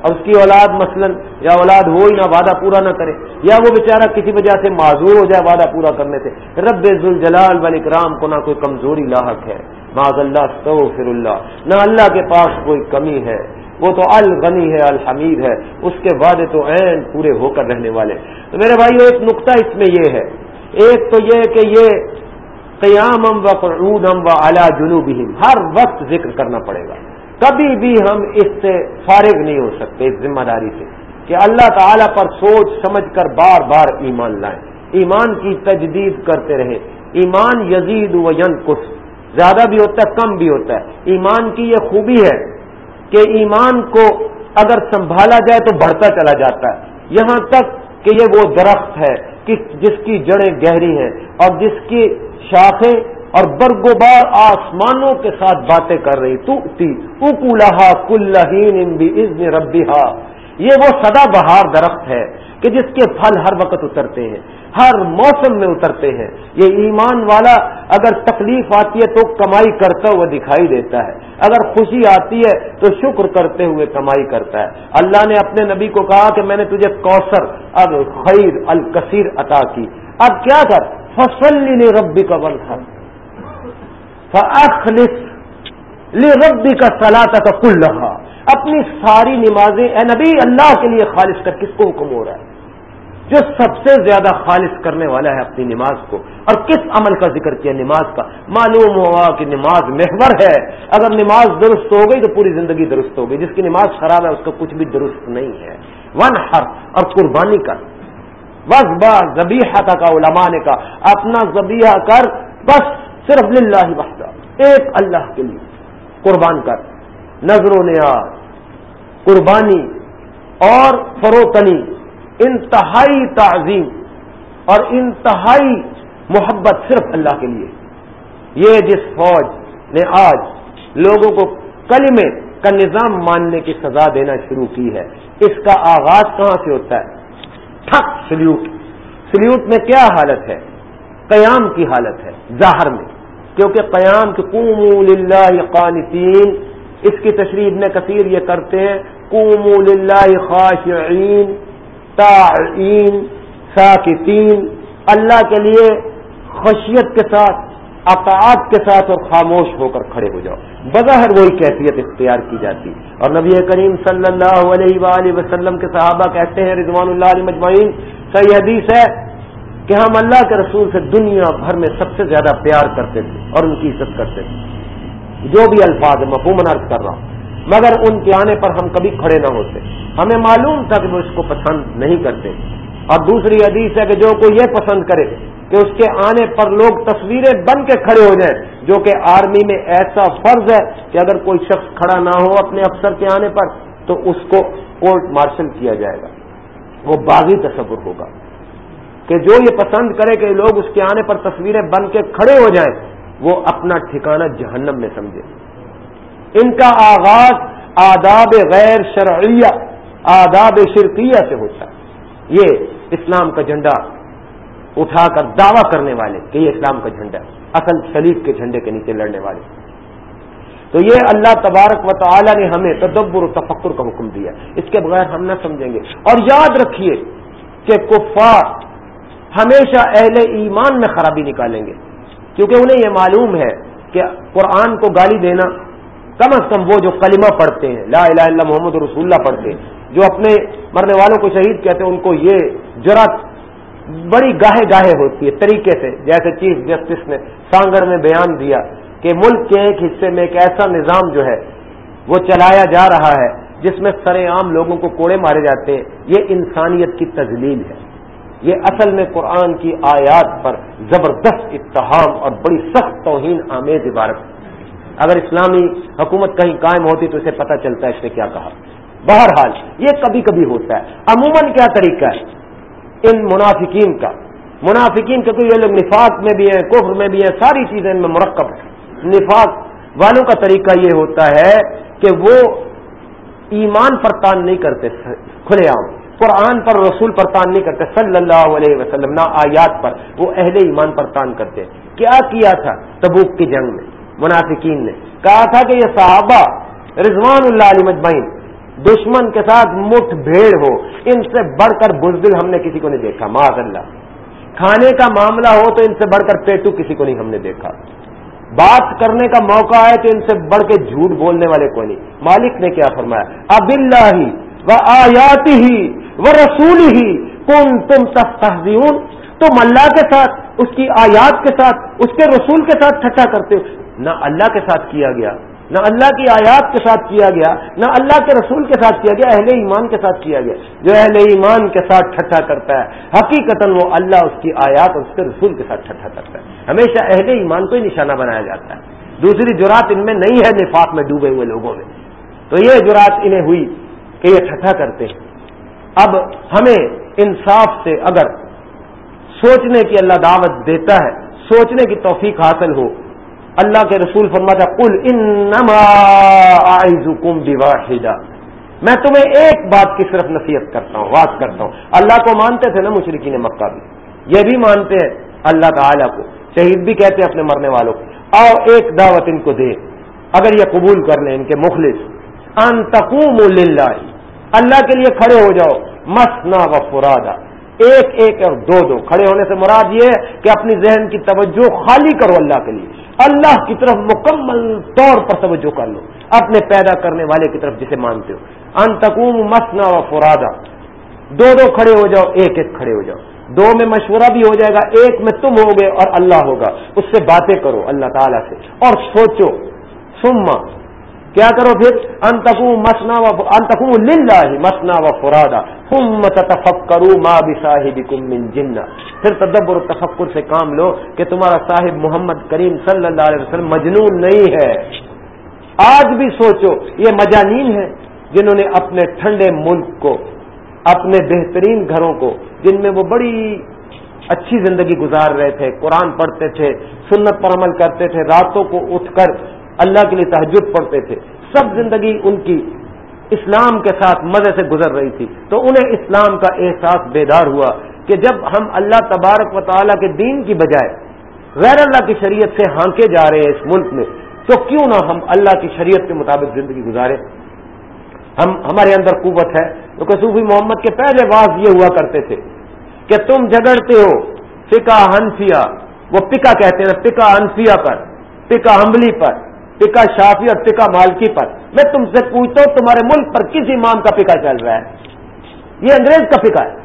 اور اس کی اولاد مثلا یا اولاد ہو ہی نہ، وعدہ پورا نہ کرے۔ یا وہ بیچارہ کسی وجہ سے معذور ہو جائے وعدہ پورا کرنے سے۔ رب ذوالجلال والی کرام کو نہ کوئی کمزوری لاحق ہے۔ معذ اللہ فر اللہ۔ نہ اللہ کے پاس کوئی کمی ہے۔ وہ تو الغنی ہے، الحمید ہے، اس کے وعدے تو عین پورے ہو کر رہنے والے۔ تو میرے بھائی ایک نقطہ اس میں یہ ہے۔ ایک تو یہ کہ یہ قیام و قعودم و اعلیٰ جنوب ہر وقت ذکر کرنا پڑے گا۔ کبھی بھی ہم اس سے فارغ نہیں ہو سکتے، اس ذمہ داری سے۔ کہ اللہ تعالی پر سوچ سمجھ کر بار بار ایمان لائیں۔ ایمان کی تجدید کرتے رہے۔ ایمان یزید و ین زیادہ بھی ہوتا ہے، کم بھی ہوتا ہے۔ ایمان کی یہ خوبی ہے کہ ایمان کو اگر سنبھالا جائے تو بڑھتا چلا جاتا ہے۔ یہاں تک کہ یہ وہ درخت ہے کہ جس کی جڑیں گہری ہیں اور جس کی شاخیں اور برگوبار آسمانوں کے ساتھ باتیں کر رہی تو اکولہا کلہین ربی یہ وہ سدا بہار درخت ہے۔ کہ جس کے پھل ہر وقت اترتے ہیں، ہر موسم میں اترتے ہیں۔ یہ ایمان والا اگر تکلیف آتی ہے تو کمائی کرتا ہوا دکھائی دیتا ہے۔ اگر خوشی آتی ہے تو شکر کرتے ہوئے کمائی کرتا ہے۔ اللہ نے اپنے نبی کو کہا کہ میں نے تجھے کوثر، اب خیر، الکثیر عطا کی۔ اب کیا کر؟ فصل ربی کا ون فخلص ربی کا سلاط کا کل رہا اپنی ساری نمازیں، اے نبی، اللہ کے لیے خالص کر، کس کو حکم ہو رہا ہے؟ جو سب سے زیادہ خالص کرنے والا ہے اپنی نماز کو اور کس عمل کا ذکر کیا نماز کا معلوم ہوا کہ نماز محور ہے اگر نماز درست ہو گئی تو پوری زندگی درست ہو گئی جس کی نماز خراب ہے اس کا کچھ بھی درست نہیں ہے ون ہر اور قربانی کر بس بس زبیحہ کا علماء نے کا اپنا زبیحہ کر بس صرف للہ وحدہ ایک اللہ کے لیے قربان کر نظر و نیاز قربانی اور فروتنی انتہائی تعظیم اور انتہائی محبت صرف اللہ کے لیے۔ یہ جس فوج نے آج لوگوں کو کلمے کا نظام ماننے کی سزا دینا شروع کی ہے، اس کا آغاز کہاں سے ہوتا ہے؟ ٹھک سلیوٹ۔ سلیوٹ میں کیا حالت ہے؟ قیام کی حالت ہے، ظاہر میں۔ کیونکہ قیام کے قوم للہ قانتین، اس کی تشریح میں کثیر یہ کرتے ہیں للہ خاشعین۔ تعین ساکتین، اللہ کے لیے خشیت کے ساتھ، اطاعت کے ساتھ اور خاموش ہو کر کھڑے ہو جاؤ۔ بظاہر وہی کیفیت اختیار کی جاتی۔ اور نبی کریم صلی اللہ علیہ وآلہ وسلم کے صحابہ کہتے ہیں، رضوان اللہ علیہ مجمعین، صحیح حدیث ہے کہ ہم اللہ کے رسول سے دنیا بھر میں سب سے زیادہ پیار کرتے تھے اور ان کی عزت کرتے تھے۔ جو بھی الفاظ ہے مفہوم عرض کر رہا ہوں۔ مگر ان کے آنے پر ہم کبھی کھڑے نہ ہوتے۔ ہمیں معلوم تھا کہ وہ اس کو پسند نہیں کرتے۔ اور دوسری حدیث ہے کہ جو کوئی یہ پسند کرے کہ اس کے آنے پر لوگ تصویریں بن کے کھڑے ہو جائیں، جو کہ آرمی میں ایسا فرض ہے کہ اگر کوئی شخص کھڑا نہ ہو اپنے افسر کے آنے پر، تو اس کو کورٹ مارشل کیا جائے گا۔ وہ باغی تصور ہوگا کہ جو یہ پسند کرے کہ لوگ اس کے آنے پر تصویریں بن کے کھڑے ہو جائیں، وہ اپنا ٹھکانہ جہنم میں سمجھے۔ ان کا آغاز آداب غیر شرعیہ، آداب شرکیہ سے ہوتا ہے۔ یہ اسلام کا جھنڈا اٹھا کر دعویٰ کرنے والے کہ یہ اسلام کا جھنڈا اصل شریف کے جھنڈے کے نیچے لڑنے والے۔ تو یہ اللہ تبارک و تعالی نے ہمیں تدبر و تفکر کا حکم دیا۔ اس کے بغیر ہم نہ سمجھیں گے۔ اور یاد رکھیے کہ کفار ہمیشہ اہل ایمان میں خرابی نکالیں گے۔ کیونکہ انہیں یہ معلوم ہے کہ قرآن کو گالی دینا کم از کم وہ جو کلمہ پڑھتے ہیں، لا الہ الا محمد رسول اللہ پڑھتے ہیں، جو اپنے مرنے والوں کو شہید کہتے ہیں، ان کو یہ جرات بڑی گاہے گاہے ہوتی ہے طریقے سے، جیسے چیف جسٹس نے سانگر میں بیان دیا کہ ملک کے ایک حصے میں ایک ایسا نظام جو ہے، وہ چلایا جا رہا ہے جس میں سر عام لوگوں کو کوڑے مارے جاتے ہیں۔ یہ انسانیت کی تجلیل ہے۔ یہ اصل میں قرآن کی آیات پر زبردست اتحام اور بڑی سخت توہین آمیز عبارت ہے۔ اگر اسلامی حکومت کہیں قائم ہوتی تو اسے پتہ چلتا ہے اس نے کیا کہا۔ بہرحال یہ کبھی کبھی ہوتا ہے۔ عموماً کیا طریقہ ہے؟ ان منافقین کا۔ منافقین کا یہ لوگ نفاق میں بھی ہیں، کفر میں بھی ہیں، ساری چیزیں ان میں مرکب ہیں۔ نفاق والوں کا طریقہ یہ ہوتا ہے کہ وہ ایمان پر تان نہیں کرتے، کھلے عام۔ قرآن پر، رسول پر تان نہیں کرتے، صلی اللہ علیہ وسلم نہ آیات پر۔ وہ اہل ایمان پر تان کرتے۔ کیا کیا تھا؟ تبوک کی جنگ میں۔ منافقین نے کہا تھا کہ یہ صحابہ رضوان اللہ علی مجمعین دشمن کے ساتھ مٹھ بھیڑ ہو، ان سے بڑھ کر بزدل ہم نے کسی کو نہیں دیکھا، معاذ اللہ۔ کھانے کا معاملہ ہو تو ان سے بڑھ کر پیٹو کسی کو نہیں ہم نے دیکھا۔ بات کرنے کا موقع آئے تو ان سے بڑھ کے جھوٹ بولنے والے کو نہیں۔ مالک نے کیا فرمایا؟ اب اللہ ہی وہ ہی وہ رسول ہی کون تم تم اللہ کے ساتھ، اس کی آیات کے ساتھ، اس کے رسول کے ساتھ ٹھٹا کرتے ہو۔ نہ اللہ کے ساتھ کیا گیا، نہ اللہ کی آیات کے ساتھ کیا گیا، نہ اللہ کے رسول کے ساتھ کیا گیا، اہل ایمان کے ساتھ کیا گیا۔ جو اہل ایمان کے ساتھ ٹھٹھا کرتا ہے حقیقت وہ اللہ اس کی آیات اور اس کے رسول کے ساتھ ٹھٹھا کرتا ہے۔ ہمیشہ اہل ایمان کو ہی نشانہ بنایا جاتا ہے۔ دوسری جرات ان میں نہیں ہے نفاق میں ڈوبے ہوئے لوگوں میں۔ تو یہ جرات انہیں ہوئی کہ یہ ٹھٹھا کرتے ہیں۔ اب ہمیں انصاف سے اگر سوچنے کی اللہ دعوت دیتا ہے، سوچنے کی توفیق حاصل ہو اللہ کے رسول فرماتا کل انما اعزکم بواحدہ۔ میں تمہیں ایک بات کی صرف نصیحت کرتا ہوں بات کرتا ہوں۔ اللہ کو مانتے تھے نا مشرقین مکہ بھی۔ یہ بھی مانتے ہیں اللہ تعالی کو۔ شہید بھی کہتے ہیں اپنے مرنے والوں کو۔ آؤ ایک دعوت ان کو دے۔ اگر یہ قبول کر لیں ان کے مخلص۔ ان تقوم للہ۔ اللہ کے لیے کھڑے ہو جاؤ۔ مسنا و فرادا۔ ایک ایک اور دو دو۔ کھڑے ہونے سے مراد یہ ہے کہ اپنی ذہن کی توجہ خالی کرو اللہ کے لیے۔ اللہ کی طرف مکمل طور پر توجہ کر لو۔ اپنے پیدا کرنے والے کی طرف جسے مانتے ہو۔ انتقوم مسنا و فرادا۔ دو دو کھڑے ہو جاؤ، ایک ایک کھڑے ہو جاؤ۔ دو میں مشورہ بھی ہو جائے گا، ایک میں تم ہوگے اور اللہ ہوگا۔ اس سے باتیں کرو اللہ تعالیٰ سے۔ اور سوچو سما کیا کرو پھر؟ انتقو مسنا و انتقو للہ مسنا و فرادا تم کرو ماں صاحب پھر تدبر تفکر سے کام لو کہ تمہارا صاحب محمد کریم صلی اللہ علیہ وسلم مجنون نہیں ہے۔ آج بھی سوچو، یہ مجانین ہے جنہوں نے اپنے ٹھنڈے ملک کو، اپنے بہترین گھروں کو، جن میں وہ بڑی اچھی زندگی گزار رہے تھے، قرآن پڑھتے تھے، سنت پر عمل کرتے تھے، راتوں کو اٹھ کر اللہ کے لیے تحجد پڑھتے تھے۔ سب زندگی ان کی اسلام کے ساتھ مزے سے گزر رہی تھی۔ تو انہیں اسلام کا احساس بیدار ہوا کہ جب ہم اللہ تبارک و تعالیٰ کے دین کی بجائے غیر اللہ کی شریعت سے ہانکے جا رہے ہیں اس ملک میں، تو کیوں نہ ہم اللہ کی شریعت کے مطابق زندگی گزارے ہم، ہمارے اندر قوت ہے۔ کیونکہ صوفی محمد کے پہلے واز یہ ہوا کرتے تھے کہ تم جگڑتے ہو پکا ہنفیا وہ پکا کہتے ہیں پکا ہنفیا پر پکا حملی پر۔ پکا شافی اور پکا مالکی پر۔ میں تم سے پوچھتا ہوں، تمہارے ملک پر کس امام کا پکا چل رہا ہے؟ یہ انگریز کا پکا ہے۔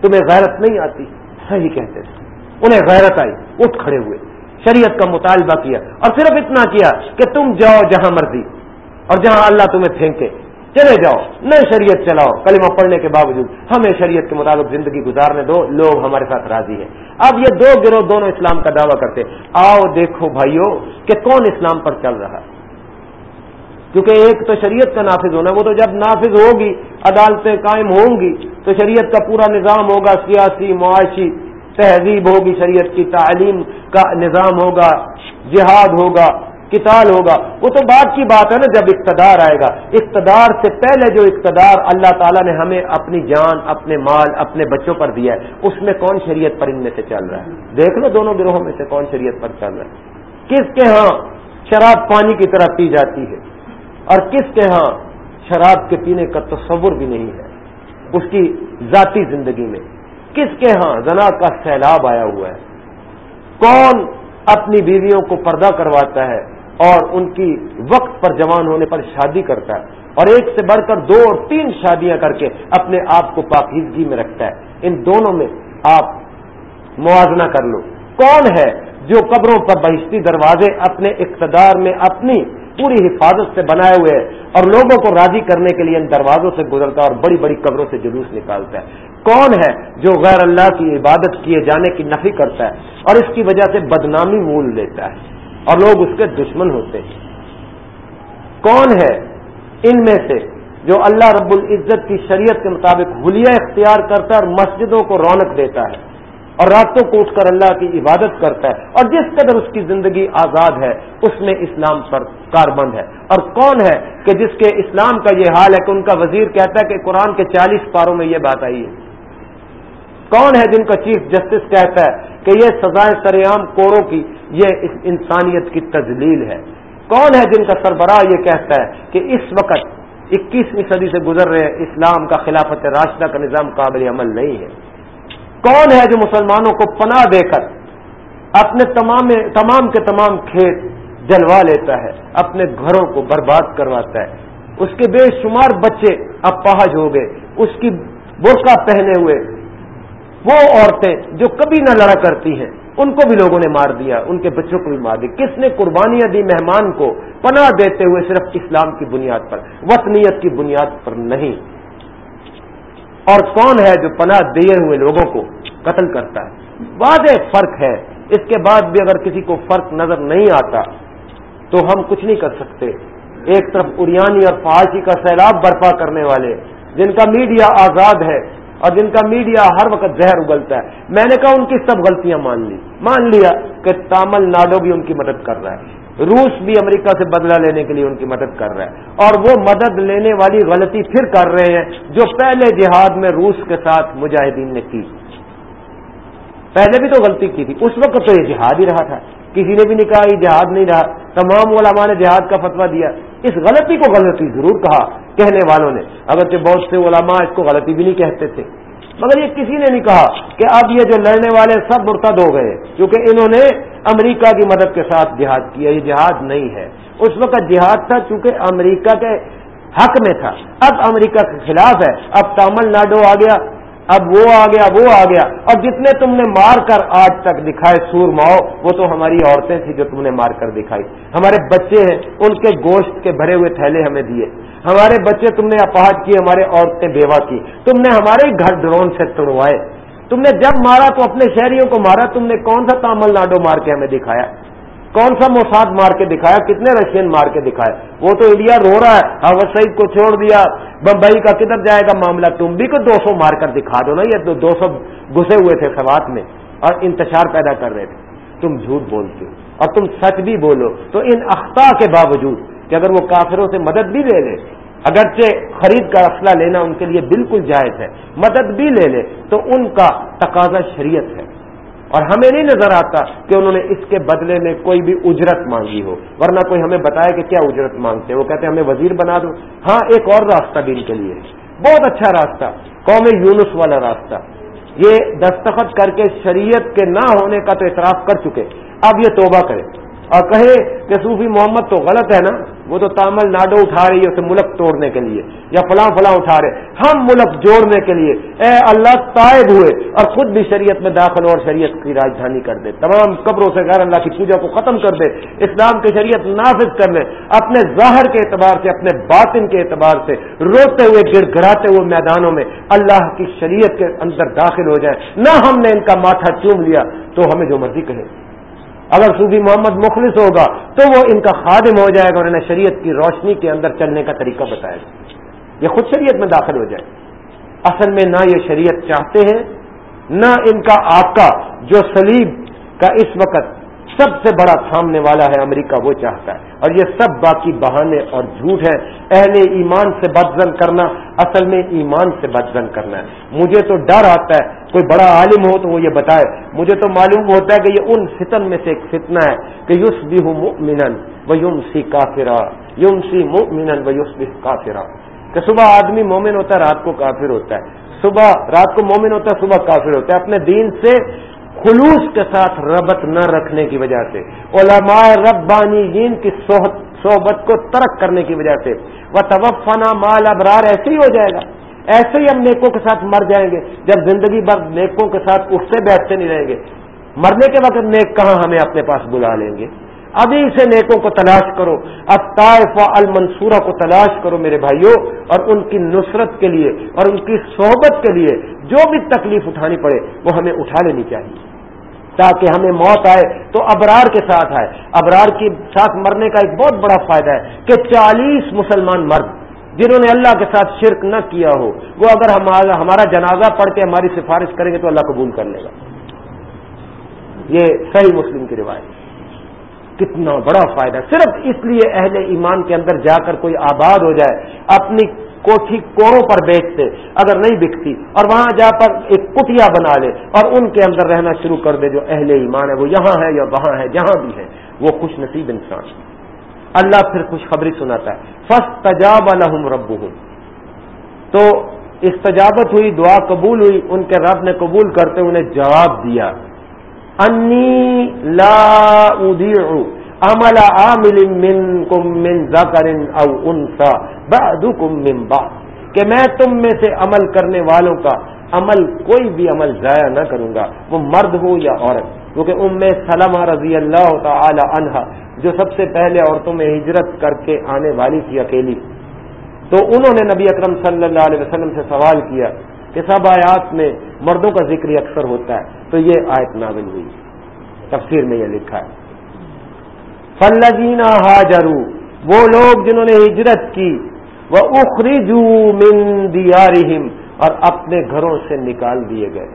تمہیں غیرت نہیں آتی۔ ہاں، صحیح کہتے تھے۔ انہیں غیرت آئی۔ اٹھ کھڑے ہوئے۔ شریعت کا مطالبہ کیا اور صرف اتنا کیا کہ تم جاؤ جہاں مرضی اور جہاں اللہ تمہیں پھینکے۔ چلے جاؤ نئے شریعت چلاؤ۔ کلمہ پڑھنے کے باوجود ہمیں شریعت کے مطابق زندگی گزارنے دو، لوگ ہمارے ساتھ راضی ہیں۔ اب یہ دو گروہ دونوں اسلام کا دعویٰ کرتے آؤ دیکھو بھائیو کہ کون اسلام پر چل رہا ہے۔ کیونکہ ایک تو شریعت کا نافذ ہونا، وہ تو جب نافذ ہوگی، عدالتیں قائم ہوں گی، تو شریعت کا پورا نظام ہوگا، سیاسی معاشی تہذیب ہوگی، شریعت کی تعلیم کا نظام ہوگا، جہاد ہوگا۔ کتال ہوگا۔ وہ تو بات کی بات ہے نا، جب اقتدار آئے گا۔ اقتدار سے پہلے جو اقتدار اللہ تعالیٰ نے ہمیں اپنی جان، اپنے مال، اپنے بچوں پر دیا ہے، اس میں کون شریعت پر ان میں سے چل رہا ہے؟ دیکھ لو دونوں گروہوں میں سے کون شریعت پر چل رہا ہے۔ کس کے ہاں شراب پانی کی طرح پی جاتی ہے؟ اور کس کے ہاں شراب کے پینے کا تصور بھی نہیں ہے اس کی ذاتی زندگی میں؟ کس کے ہاں زنا کا سیلاب آیا ہوا ہے؟ کون اپنی بیویوں کو پردہ کرواتا ہے؟ اور ان کی وقت پر جوان ہونے پر شادی کرتا ہے اور ایک سے بڑھ کر دو اور تین شادیاں کر کے اپنے آپ کو پاکیزگی میں رکھتا ہے۔ ان دونوں میں آپ موازنہ کر لو۔ کون ہے جو قبروں پر بہشتی دروازے اپنے اقتدار میں اپنی پوری حفاظت سے بنائے ہوئے اور لوگوں کو راضی کرنے کے لیے ان دروازوں سے گزرتا ہے اور بڑی بڑی قبروں سے جلوس نکالتا ہے۔ کون ہے جو غیر اللہ کی عبادت کیے جانے کی نفی کرتا ہے اور اس کی وجہ سے بدنامی مول لیتا ہے؟ اور لوگ اس کے دشمن ہوتے ہیں۔ کون ہے ان میں سے جو اللہ رب العزت کی شریعت کے مطابق حلیہ اختیار کرتا ہے اور مسجدوں کو رونق دیتا ہے اور راتوں کو اٹھ کر اللہ کی عبادت کرتا ہے اور جس قدر اس کی زندگی آزاد ہے، اس میں اسلام پر کاربند ہے۔ اور کون ہے کہ جس کے اسلام کا یہ حال ہے کہ ان کا وزیر کہتا ہے کہ قرآن کے چالیس پاروں میں یہ بات آئی ہے؟ کون ہے جن کا چیف جسٹس کہتا ہے کہ یہ سزائے سریام کوڑوں کی، یہ اس انسانیت کی تجلیل ہے۔ کون ہے جن کا سربراہ یہ کہتا ہے کہ اس وقت اکیسویں صدی سے گزر رہے اسلام کا خلافت راشدہ کا نظام قابل عمل نہیں ہے۔ کون ہے جو مسلمانوں کو پناہ دے کر اپنے تمام تمام کے تمام کھیت جلوا لیتا ہے، اپنے گھروں کو برباد کرواتا ہے۔ اس کے بے شمار بچے اب پہج ہو گئے، اس کی برقع پہنے ہوئے وہ عورتیں جو کبھی نہ لڑا کرتی ہیں، ان کو بھی لوگوں نے مار دیا، ان کے بچوں کو بھی مار دیا کس نے قربانیاں دی مہمان کو؟ پناہ دیتے ہوئے صرف اسلام کی بنیاد پر، وطنیت کی بنیاد پر نہیں۔ اور کون ہے جو پناہ دیے ہوئے لوگوں کو قتل کرتا ہے؟ واضح فرق ہے۔ اس کے بعد بھی اگر کسی کو فرق نظر نہیں آتا، تو ہم کچھ نہیں کر سکتے۔ ایک طرف اریانی اور فحاشی کا سیلاب برپا کرنے والے، جن کا میڈیا آزاد ہے اور جن کا میڈیا ہر وقت زہر اگلتا ہے۔ میں نے کہا ان کی سب غلطیاں مان لی۔ مان لیا کہ تامل ناڈو بھی ان کی مدد کر رہا ہے۔ روس بھی امریکہ سے بدلہ لینے کے لیے ان کی مدد کر رہا ہے۔ اور وہ مدد لینے والی غلطی پھر کر رہے ہیں جو پہلے جہاد میں روس کے ساتھ مجاہدین نے کی۔ پہلے بھی تو غلطی کی تھی۔ اس وقت تو یہ جہاد ہی رہا تھا۔ کسی نے بھی نہیں کہا یہ جہاد نہیں رہا، تمام علماء نے جہاد کا فتویٰ دیا۔ اس غلطی کو غلطی ضرور کہا کہنے والوں نے، اگرچہ بہت سے علماء اس کو غلطی بھی نہیں کہتے تھے۔ مگر یہ کسی نے نہیں کہا کہ اب یہ جو لڑنے والے سب مرتد ہو گئے، کیونکہ انہوں نے امریکہ کی مدد کے ساتھ جہاد کیا، یہ جہاد نہیں ہے۔ اس وقت جہاد تھا چونکہ امریکہ کے حق میں تھا۔ اب امریکہ کے خلاف ہے۔ اب تامل ناڈو آ گیا۔ اب وہ آ گیا، وہ آ گیا۔ اور جتنے تم نے مار کر آج تک دکھائے سور ماؤ، وہ تو ہماری عورتیں تھیں جو تم نے مار کر دکھائی۔ ہمارے بچے ہیں، ان کے گوشت کے بھرے ہوئے تھیلے ہمیں دیے۔ ہمارے بچے تم نے اپاہج کیے ہمارے عورتیں بیوہ کی۔ تم نے ہمارے گھر ڈرون سے توڑوائے تم نے جب مارا تو اپنے شہریوں کو مارا، تم نے کون سا تامل ناڈو مار کے ہمیں دکھایا؟ کون سا موساد مار کے دکھایا؟ کتنے رشین مار کے دکھایا؟ وہ تو انڈیا رو رہا ہے۔ ہاور سعید کو چھوڑ دیا۔ بمبئی کا کدھر جائے گا معاملہ؟ تم بھی کو دو سو مار کر دکھا دو نا، یہ دو سو گھسے ہوئے تھے سوات میں اور انتشار پیدا کر رہے تھے۔ تم جھوٹ بولتے ہو اور تم سچ بھی بولو۔ تو ان اختہ کے باوجود کہ اگر وہ کافروں سے مدد بھی لے لے، اگرچہ خرید کا اسلحہ لینا ان کے لیے بالکل جائز ہے، مدد بھی لے لے، تو ان کا تقاضا شریعت ہے۔ اور ہمیں نہیں نظر آتا کہ انہوں نے اس کے بدلے میں کوئی بھی اجرت مانگی ہو، ورنہ کوئی ہمیں بتایا کہ کیا اجرت مانگتے ہیں۔ وہ کہتے ہیں، ہمیں وزیر بنا دو۔ ہاں ایک اور راستہ بھی ان کے لیے بہت اچھا راستہ، قوم یونس والا راستہ۔ یہ دستخط کر کے شریعت کے نہ ہونے کا تو اعتراف کر چکے۔ اب یہ توبہ کرے۔ اور کہے کہ صوفی محمد تو غلط ہے نا، وہ تو تامل ناڈو اٹھا رہی ہے اسے ملک توڑنے کے لیے، یا فلاں فلاں اٹھا رہے، ہم ملک جوڑنے کے لیے۔ اے اللہ طائب ہوئے اور خود بھی شریعت میں داخل اور شریعت کی راجدھانی کر دے۔ تمام قبروں سے غیر اللہ کی پوجا کو ختم کر دے۔ اسلام کی شریعت نافذ کر لے۔ اپنے ظاہر کے اعتبار سے، اپنے باطن کے اعتبار سے روتے ہوئے گڑ گڑاتے ہوئے میدانوں میں اللہ کی شریعت کے اندر داخل ہو جائے۔ نہ ہم نے ان کا ماتھا چوم لیا تو ہمیں جو مرضی کہے۔ اگر صوفی محمد مخلص ہوگا تو وہ ان کا خادم ہو جائے گا اور انہیں شریعت کی روشنی کے اندر چلنے کا طریقہ بتائے گا۔ یہ خود شریعت میں داخل ہو جائے۔ اصل میں نہ یہ شریعت چاہتے ہیں، نہ ان کا آقا جو سلیب کا اس وقت سب سے بڑا تھامنے والا ہے امریکہ، وہ چاہتا ہے۔ اور یہ سب باقی بہانے اور جھوٹ ہے اہل ایمان سے بدزن کرنا، اصل میں ایمان سے بدزن کرنا ہے۔ مجھے تو ڈر آتا ہے کوئی بڑا عالم ہو تو وہ یہ بتائے، مجھے تو معلوم ہوتا ہے کہ یہ ان فتن میں سے ایک فتنہ ہے کہ یوس بھی ہوں و یوم سی کافرا یوم سی مؤمنن و یوس بھی کافرا۔ کہ صبح آدمی مومن ہوتا ہے، رات کو کافر ہوتا ہے۔ صبح، رات کو مومن ہوتا ہے، صبح کافر ہوتا ہے۔ اپنے دین سے خلوص کے ساتھ ربط نہ رکھنے کی وجہ سے۔ علماء ربانی جین کی صحبت کو ترک کرنے کی وجہ سے۔ وہ توفنا مال ابرار ایسے ہی ہو جائے گا۔ ایسے ہی ہم نیکوں کے ساتھ مر جائیں گے، جب زندگی بھر نیکوں کے ساتھ اٹھتے بیٹھتے نہیں رہیں گے۔ مرنے کے وقت نیک کہاں ہمیں اپنے پاس بلا لیں گے؟ ابھی سے نیکوں کو تلاش کرو، اب طائف المنصورہ کو تلاش کرو میرے بھائیوں، اور ان کی نصرت کے لیے اور ان کی صحبت کے لیے جو بھی تکلیف اٹھانی پڑے، وہ ہمیں اٹھا لینی چاہیے۔ تاکہ ہمیں موت آئے تو ابرار کے ساتھ آئے۔ ابرار کے ساتھ مرنے کا ایک بہت بڑا فائدہ ہے کہ چالیس مسلمان مرد جنہوں نے اللہ کے ساتھ شرک نہ کیا ہو، وہ اگر ہمارا جنازہ پڑھ کے ہماری سفارش کریں گے تو اللہ قبول کر لے گا۔ یہ صحیح مسلم کی روایت کتنا بڑا فائدہ۔ صرف اس لیے اہل ایمان کے اندر جا کر کوئی آباد ہو جائے، اپنی کوٹھی کوڑوں پر بیچتے اگر نہیں بکتی، اور وہاں جا کر ایک کٹیا بنا لے اور ان کے اندر رہنا شروع کر دے جو اہل ایمان ہے وہ یہاں ہے یا وہاں ہے جہاں بھی ہے وہ خوش نصیب انسان ہے اللہ پھر خوشخبری سناتا ہے۔ فس تجاب الحم رب تو استجابت ہوئی، دعا قبول ہوئی، ان کے رب نے قبول کرتے انہیں جواب دیا۔ انی لا عمل عامل منکم من ذکر او انسا بعدکم من بعد۔ کہ میں تم میں سے عمل کرنے والوں کا عمل کوئی بھی عمل ضائع نہ کروں گا۔ وہ مرد ہو یا عورت، کیونکہ ام سلمہ رضی اللہ تعالی عنہا جو سب سے پہلے عورتوں میں ہجرت کر کے آنے والی تھی اکیلی۔ تو انہوں نے نبی اکرم صلی اللہ علیہ وسلم سے سوال کیا کہ سب آیات میں مردوں کا ذکر اکثر ہوتا ہے۔ تو یہ آیت نازل ہوئی۔ تفسیر میں یہ لکھا ہے۔ فلجینا ہاجرو وہ لوگ جنہوں نے ہجرت کی وہ اخری من دیارہم اور اپنے گھروں سے نکال دیے گئے۔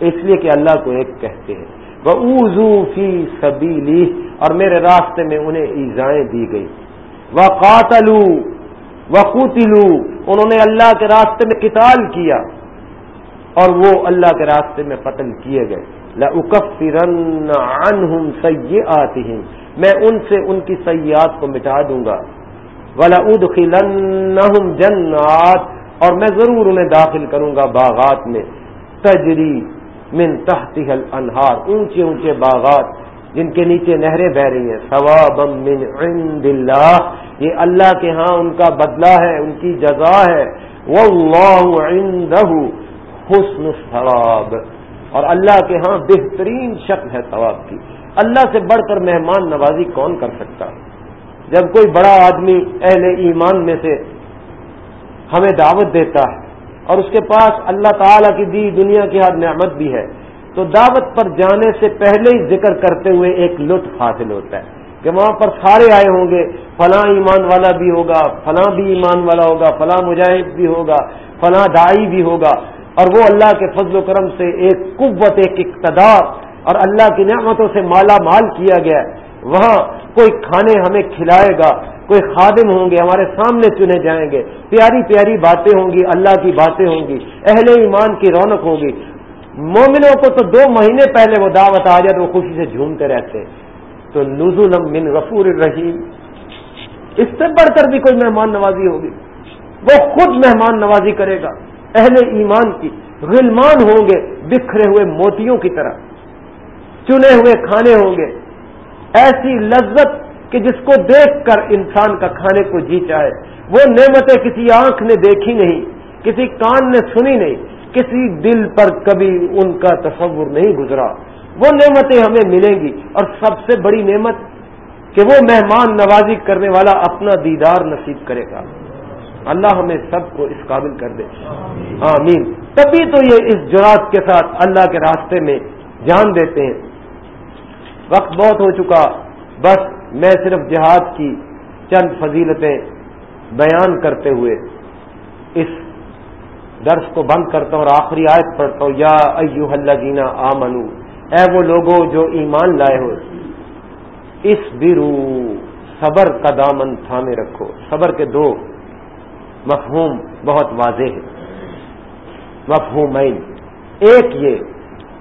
اس لیے کہ اللہ کو ایک کہتے ہیں۔ وہ فی سبیلی اور میرے راستے میں انہیں ایزائیں دی گئی۔ وہ قاتلو وہ انہوں نے اللہ کے راستے میں قتال کیا، اور وہ اللہ کے راستے میں قتل کیے گئے۔ لکفرن عنہم سیئاتہم میں ان سے ان کی سیئات کو مٹا دوں گا۔ وَلَأُدْخِلَنَّهُمْ جَنَّاتِ، اور میں ضرور انہیں داخل کروں گا باغات میں۔ تجری من تحتی انہار اونچے اونچے باغات جن کے نیچے نہریں بہ رہی ہیں۔ ثواب من عند اللہ یہ اللہ کے ہاں ان کا بدلہ ہے، ان کی جزا ہے۔ واللہ عنده حسن ثواب اور اللہ کے ہاں بہترین شکل ہے ثواب کی۔ اللہ سے بڑھ کر مہمان نوازی کون کر سکتا؟ جب کوئی بڑا آدمی اہل ایمان میں سے ہمیں دعوت دیتا ہے اور اس کے پاس اللہ تعالی کی دی دنیا کی ہر نعمت بھی ہے۔ تو دعوت پر جانے سے پہلے ہی ذکر کرتے ہوئے ایک لطف حاصل ہوتا ہے کہ وہاں پر سارے آئے ہوں گے، فلاں ایمان والا بھی ہوگا، فلاں بھی ایمان والا ہوگا، فلاں مجاہد بھی ہوگا، فلاں دائی بھی ہوگا۔ اور وہ اللہ کے فضل و کرم سے ایک قوت، ایک اقتدار اور اللہ کی نعمتوں سے مالا مال کیا گیا۔ ہے وہاں کوئی کھانے ہمیں کھلائے گا، کوئی خادم ہوں گے، ہمارے سامنے چنے جائیں گے۔ پیاری پیاری باتیں ہوں گی، اللہ کی باتیں ہوں گی، اہل ایمان کی رونق ہوگی مومنوں کو تو دو مہینے پہلے وہ دعوت آ جائے تو وہ خوشی سے جھومتے رہتے۔ تو نزول من غفور الرحیم۔ اس سے بڑھ کر بھی کوئی مہمان نوازی ہوگی۔ وہ خود مہمان نوازی کرے گا۔ اہل ایمان کی غلمان ہوں گے، بکھرے ہوئے موتیوں کی طرح۔ چنے ہوئے کھانے ہوں گے۔ ایسی لذت کہ جس کو دیکھ کر انسان کا کھانے کو جی چاہے۔ وہ نعمتیں کسی آنکھ نے دیکھی نہیں، کسی کان نے سنی نہیں، کسی دل پر کبھی ان کا تصور نہیں گزرا۔ وہ نعمتیں ہمیں ملیں گی۔ اور سب سے بڑی نعمت کہ وہ مہمان نوازی کرنے والا اپنا دیدار نصیب کرے گا۔ اللہ ہمیں سب کو اس قابل کر دے۔ آمین۔ تبھی تو یہ اس جرات کے ساتھ اللہ کے راستے میں جان دیتے ہیں۔ وقت بہت ہو چکا، بس میں صرف جہاد کی چند فضیلتیں بیان کرتے ہوئے اس درس کو بند کرتا ہوں اور آخری آیت پڑھتا ہوں، یا ایو اللہ جینا آ منو اے وہ لوگوں جو ایمان لائے ہو اس برو صبر کا دامن تھامے رکھو۔ صبر کے دو مفہوم بہت واضح ہے مفہوم ایک یہ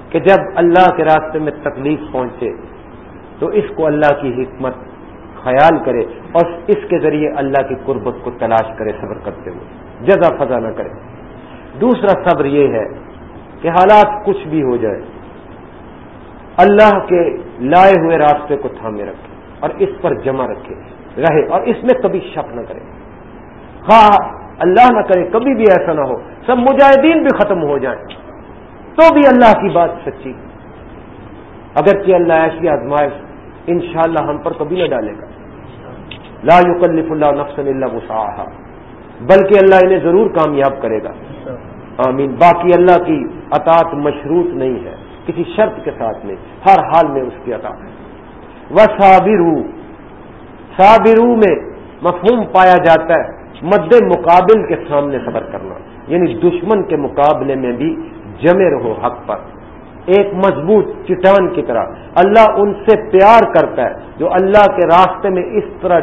کہ جب اللہ کے راستے میں تکلیف پہنچے تو اس کو اللہ کی حکمت خیال کرے اور اس کے ذریعے اللہ کی قربت کو تلاش کرے، صبر کرتے ہوئے۔ جزا فضا نہ کرے۔ دوسرا صبر یہ ہے کہ حالات کچھ بھی ہو جائے، اللہ کے لائے ہوئے راستے کو تھامے رکھے اور اس پر جمع رکھے، رہے اور اس میں کبھی شک نہ کرے۔ ہاں اللہ نہ کرے، کبھی بھی ایسا نہ ہو، سب مجاہدین بھی ختم ہو جائیں۔ تو بھی اللہ کی بات سچی۔ اگر کہ اللہ ایسی آزمائش انشاءاللہ ہم پر کبھی نہ ڈالے گا۔ لا یکلف اللہ نفس اللہ وسعها بلکہ اللہ انہیں ضرور کامیاب کرے گا۔ آمین۔ باقی اللہ کی اطاعت مشروط نہیں ہے۔ کسی شرط کے ساتھ نہیں۔ ہر حال میں اس کی اطاعت وہ صابرو صابرو میں مفہوم پایا جاتا ہے مد مقابل کے سامنے صبر کرنا۔ یعنی دشمن کے مقابلے میں بھی جمے رہو حق پر۔ ایک مضبوط چٹان کی طرح۔ اللہ ان سے پیار کرتا ہے جو اللہ کے راستے میں اس طرح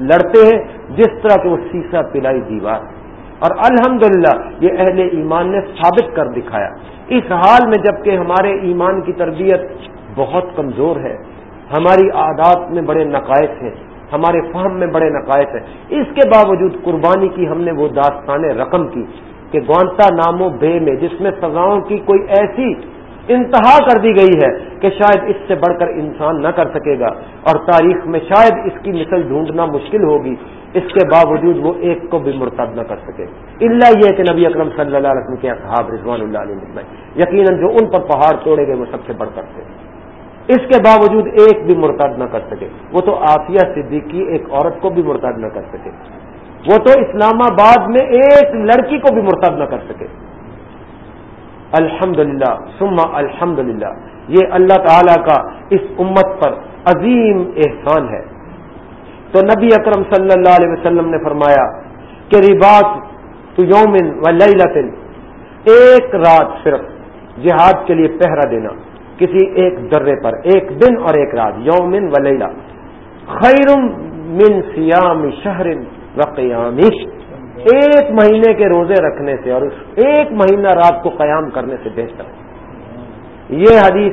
لڑتے ہیں، جس طرح کہ وہ سیسا پلائی دیوار۔ اور الحمدللہ، یہ اہل ایمان نے ثابت کر دکھایا۔ اس حال میں جبکہ ہمارے ایمان کی تربیت بہت کمزور ہے، ہماری عادات میں بڑے نقائص ہیں، ہمارے فہم میں بڑے نقائص ہیں۔ اس کے باوجود قربانی کی ہم نے وہ داستان رقم کی کہ گوانتا نامو بے میں، جس میں سزاؤں کی کوئی ایسی انتہا کر دی گئی ہے کہ شاید اس سے بڑھ کر انسان نہ کر سکے گا اور تاریخ میں شاید اس کی مثل ڈھونڈنا مشکل ہوگی، اس کے باوجود وہ ایک کو بھی مرتب نہ کر سکے۔ اللہ یہ کہ نبی اکرم صلی اللہ علیہ وسلم کے اصحاب رضوان اللہ علیہ یقیناً جو ان پر پہاڑ توڑے گئے وہ سب سے بڑھ کر تھے۔ اس کے باوجود ایک بھی مرتد نہ کر سکے۔ وہ تو آفیہ صدیقی ایک عورت کو بھی مرتد نہ کر سکے۔ وہ تو اسلام آباد میں ایک لڑکی کو بھی مرتب نہ کر سکے۔ الحمد للہ سما الحمد للہ یہ اللہ تعالی کا اس امت پر عظیم احسان ہے۔ تو نبی اکرم صلی اللہ علیہ وسلم نے فرمایا کہ رباط تو یومن و لطن ایک رات صرف جہاد کے لیے پہرا دینا، کسی ایک درے پر، ایک دن اور ایک رات، یومن و لیلا خیرم من سیام شہرن و قیامش ایک مہینے کے روزے رکھنے سے اور ایک مہینہ رات کو قیام کرنے سے بہتر ہے۔ یہ حدیث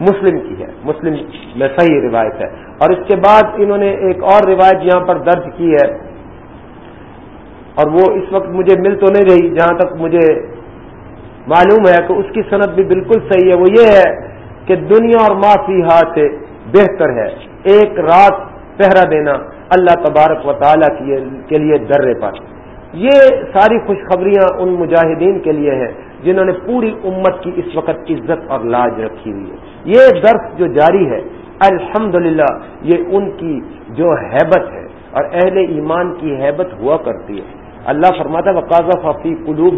مسلم کی ہے۔ مسلم میں صحیح روایت ہے۔ اور اس کے بعد انہوں نے ایک اور روایت یہاں پر درج کی ہے۔ اور وہ اس وقت مجھے مل تو نہیں رہی، جہاں تک مجھے معلوم ہے کہ اس کی صنعت بھی بالکل صحیح ہے۔ وہ یہ ہے کہ دنیا اور معافی ہاتھ سے بہتر ہے۔ ایک رات پہرا دینا اللہ تبارک و تعالیٰ کے لیے درے پر۔ یہ ساری خوشخبریاں ان مجاہدین کے لیے ہیں جنہوں نے پوری امت کی اس وقت عزت اور لاج رکھی ہوئی ہے۔ یہ درس جو جاری ہے الحمد یہ ان کی جو حیبت ہے اور اہل ایمان کی حیبت ہوا کرتی ہے۔ اللہ فرماتا وقاضہ ففی قلوب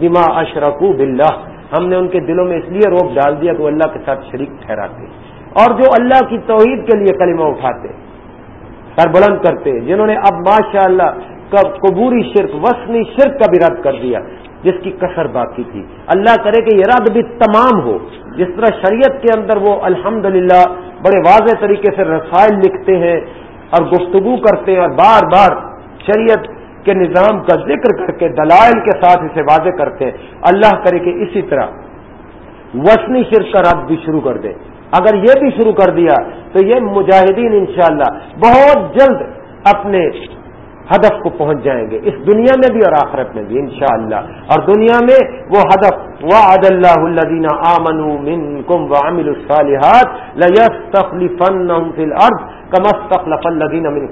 بما اشرکو باللہ۔ ہم نے ان کے دلوں میں اس لیے روک ڈال دیا کہ وہ اللہ کے ساتھ شریک ٹھہراتے اور جو اللہ کی توحید کے لیے کلمہ اٹھاتے سر بلند کرتے جنہوں نے اب ماشاء اللہ قبوری شرک، وسنی شرک کا بھی رد کر دیا، جس کی کثر باقی تھی۔ اللہ کرے کہ یہ رد بھی تمام ہو۔ جس طرح شریعت کے اندر وہ الحمد بڑے واضح طریقے سے رسائل لکھتے ہیں اور گفتگو کرتے ہیں اور بار بار شریعت کے نظام کا ذکر کر کے دلائل کے ساتھ اسے واضح کرتے ہیں۔ اللہ کرے کہ اسی طرح وسنی شرک کا رد بھی شروع کر دے۔ اگر یہ بھی شروع کر دیا تو یہ مجاہدین انشاءاللہ بہت جلد اپنے ہدف کو پہنچ جائیں گے، اس دنیا میں بھی اور آخرت میں بھی انشاءاللہ۔ اور دنیا میں وہ ہدف، وعد اللہ الذین آمنوا منکم وعملوا الصالحات فی الارض کما استخلف الذین من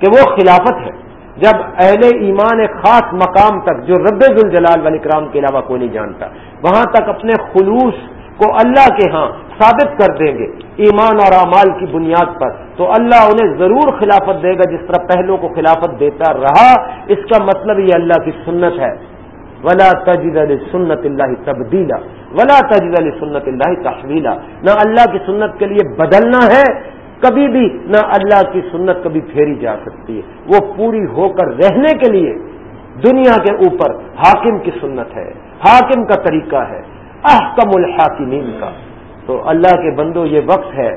کہ وہ خلافت ہے۔ جب اہل ایمان ایک خاص مقام تک، جو رب الجلال والاکرام کے علاوہ کوئی نہیں جانتا، وہاں تک اپنے خلوص کو اللہ کے ہاں ثابت کر دیں گے ایمان اور اعمال کی بنیاد پر تو اللہ انہیں ضرور خلافت دے گا جس طرح پہلوں کو خلافت دیتا رہا۔ اس کا مطلب یہ اللہ کی سنت ہے۔ ولا تجد علی سنت اللہ تبدیلا ولا تجد علی سنت اللہ تحویلا نہ اللہ کی سنت کے لیے بدلنا ہے، کبھی بھی نہ اللہ کی سنت کبھی پھیری جا سکتی ہے۔ وہ پوری ہو کر رہنے کے لیے دنیا کے اوپر حاکم کی سنت ہے، حاکم کا طریقہ ہے۔ احکم الحاکمین کا۔ تو اللہ کے بندو یہ وقت ہے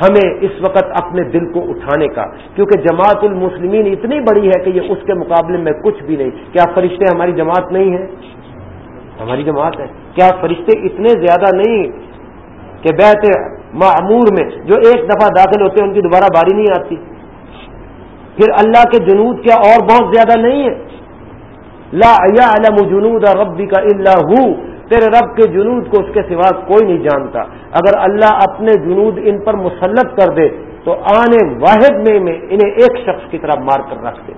ہمیں اس وقت اپنے دل کو اٹھانے کا کیونکہ جماعت المسلمین اتنی بڑی ہے کہ یہ اس کے مقابلے میں کچھ بھی نہیں کیا فرشتے ہماری جماعت نہیں ہے ہماری جماعت ہے۔ کیا فرشتے اتنے زیادہ نہیں کہ بیت معمور میں جو ایک دفعہ داخل ہوتے ہیں ان کی دوبارہ باری نہیں آتی؟ پھر اللہ کے جنود کیا اور بہت زیادہ نہیں ہے لا علم جنود ربی کا اللہ تیرے رب کے جنود کو اس کے سوا کوئی نہیں جانتا۔ اگر اللہ اپنے جنود ان پر مسلط کر دے، تو آنے واحد میں میں انہیں ایک شخص کی طرف مار کر رکھ دے۔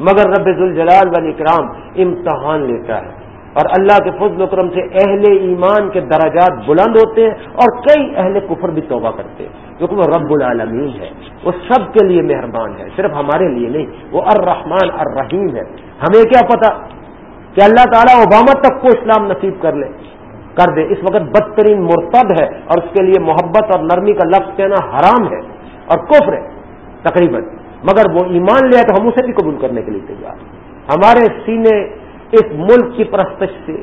مگر رب ذوالجلال والی کرام امتحان لیتا ہے۔ اور اللہ کے فضل و کرم سے اہل ایمان کے درجات بلند ہوتے ہیں اور کئی اہل کفر بھی توبہ کرتے ہیں۔ کیونکہ وہ رب العالمین ہے وہ سب کے لیے مہربان ہے صرف ہمارے لیے نہیں، وہ الرحمن الرحیم ہے ہمیں کیا پتا کہ اللہ تعالیٰ اوباما تک کو اسلام نصیب کر لے، کر دے۔ اس وقت بدترین مرتد ہے اور اس کے لیے محبت اور نرمی کا لفظ کہنا حرام ہے اور کفر ہے، تقریباً۔ مگر وہ ایمان لیا تو ہم اسے بھی قبول کرنے کے لیے تیار۔ ہمارے سینے اس ملک کی پرستش سے،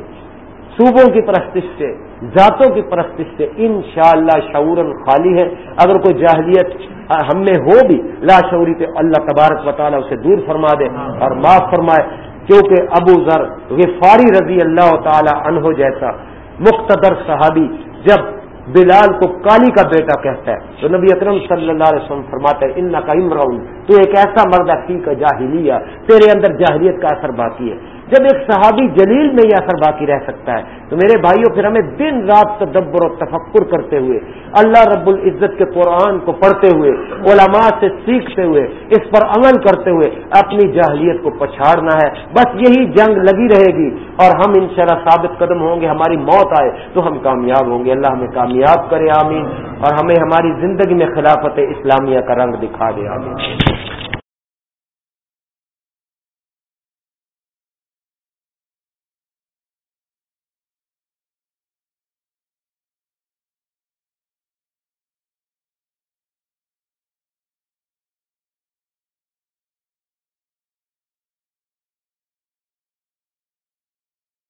صوبوں کی پرستش سے، ذاتوں کی پرستش سے انشاءاللہ شاء اللہ خالی ہے۔ اگر کوئی جاہلیت ہم میں ہو بھی لاشعوری پہ اللہ تبارک و تعالیٰ اسے دور فرما دے اور معاف فرمائے۔ کیونکہ ابو ذر غفاری رضی اللہ تعالی عنہ جیسا مقتدر صحابی جب بلال کو کالی کا بیٹا کہتا ہے تو نبی اکرم صلی اللہ علیہ وسلم فرماتا ہے ان کا امراؤن تو ایک ایسا مردہ کی کا جاہلیہ، تیرے اندر جاہلیت کا اثر باقی ہے۔ جب ایک صحابی جلیل میں یہ اثر باقی رہ سکتا ہے، تو میرے بھائیوں پھر ہمیں دن رات تدبر و تفکر کرتے ہوئے، اللہ رب العزت کے قرآن کو پڑھتے ہوئے، علماء سے سیکھتے ہوئے، اس پر عمل کرتے ہوئے اپنی جاہلیت کو پچھاڑنا ہے۔ بس یہی جنگ لگی رہے گی اور ہم ان ثابت قدم ہوں گے، ہماری موت آئے تو ہم کامیاب ہوں گے۔ اللہ ہمیں کامیاب کرے، آمین۔ اور ہمیں ہماری زندگی میں خلافت اسلامیہ کا رنگ دکھا دے، آمین۔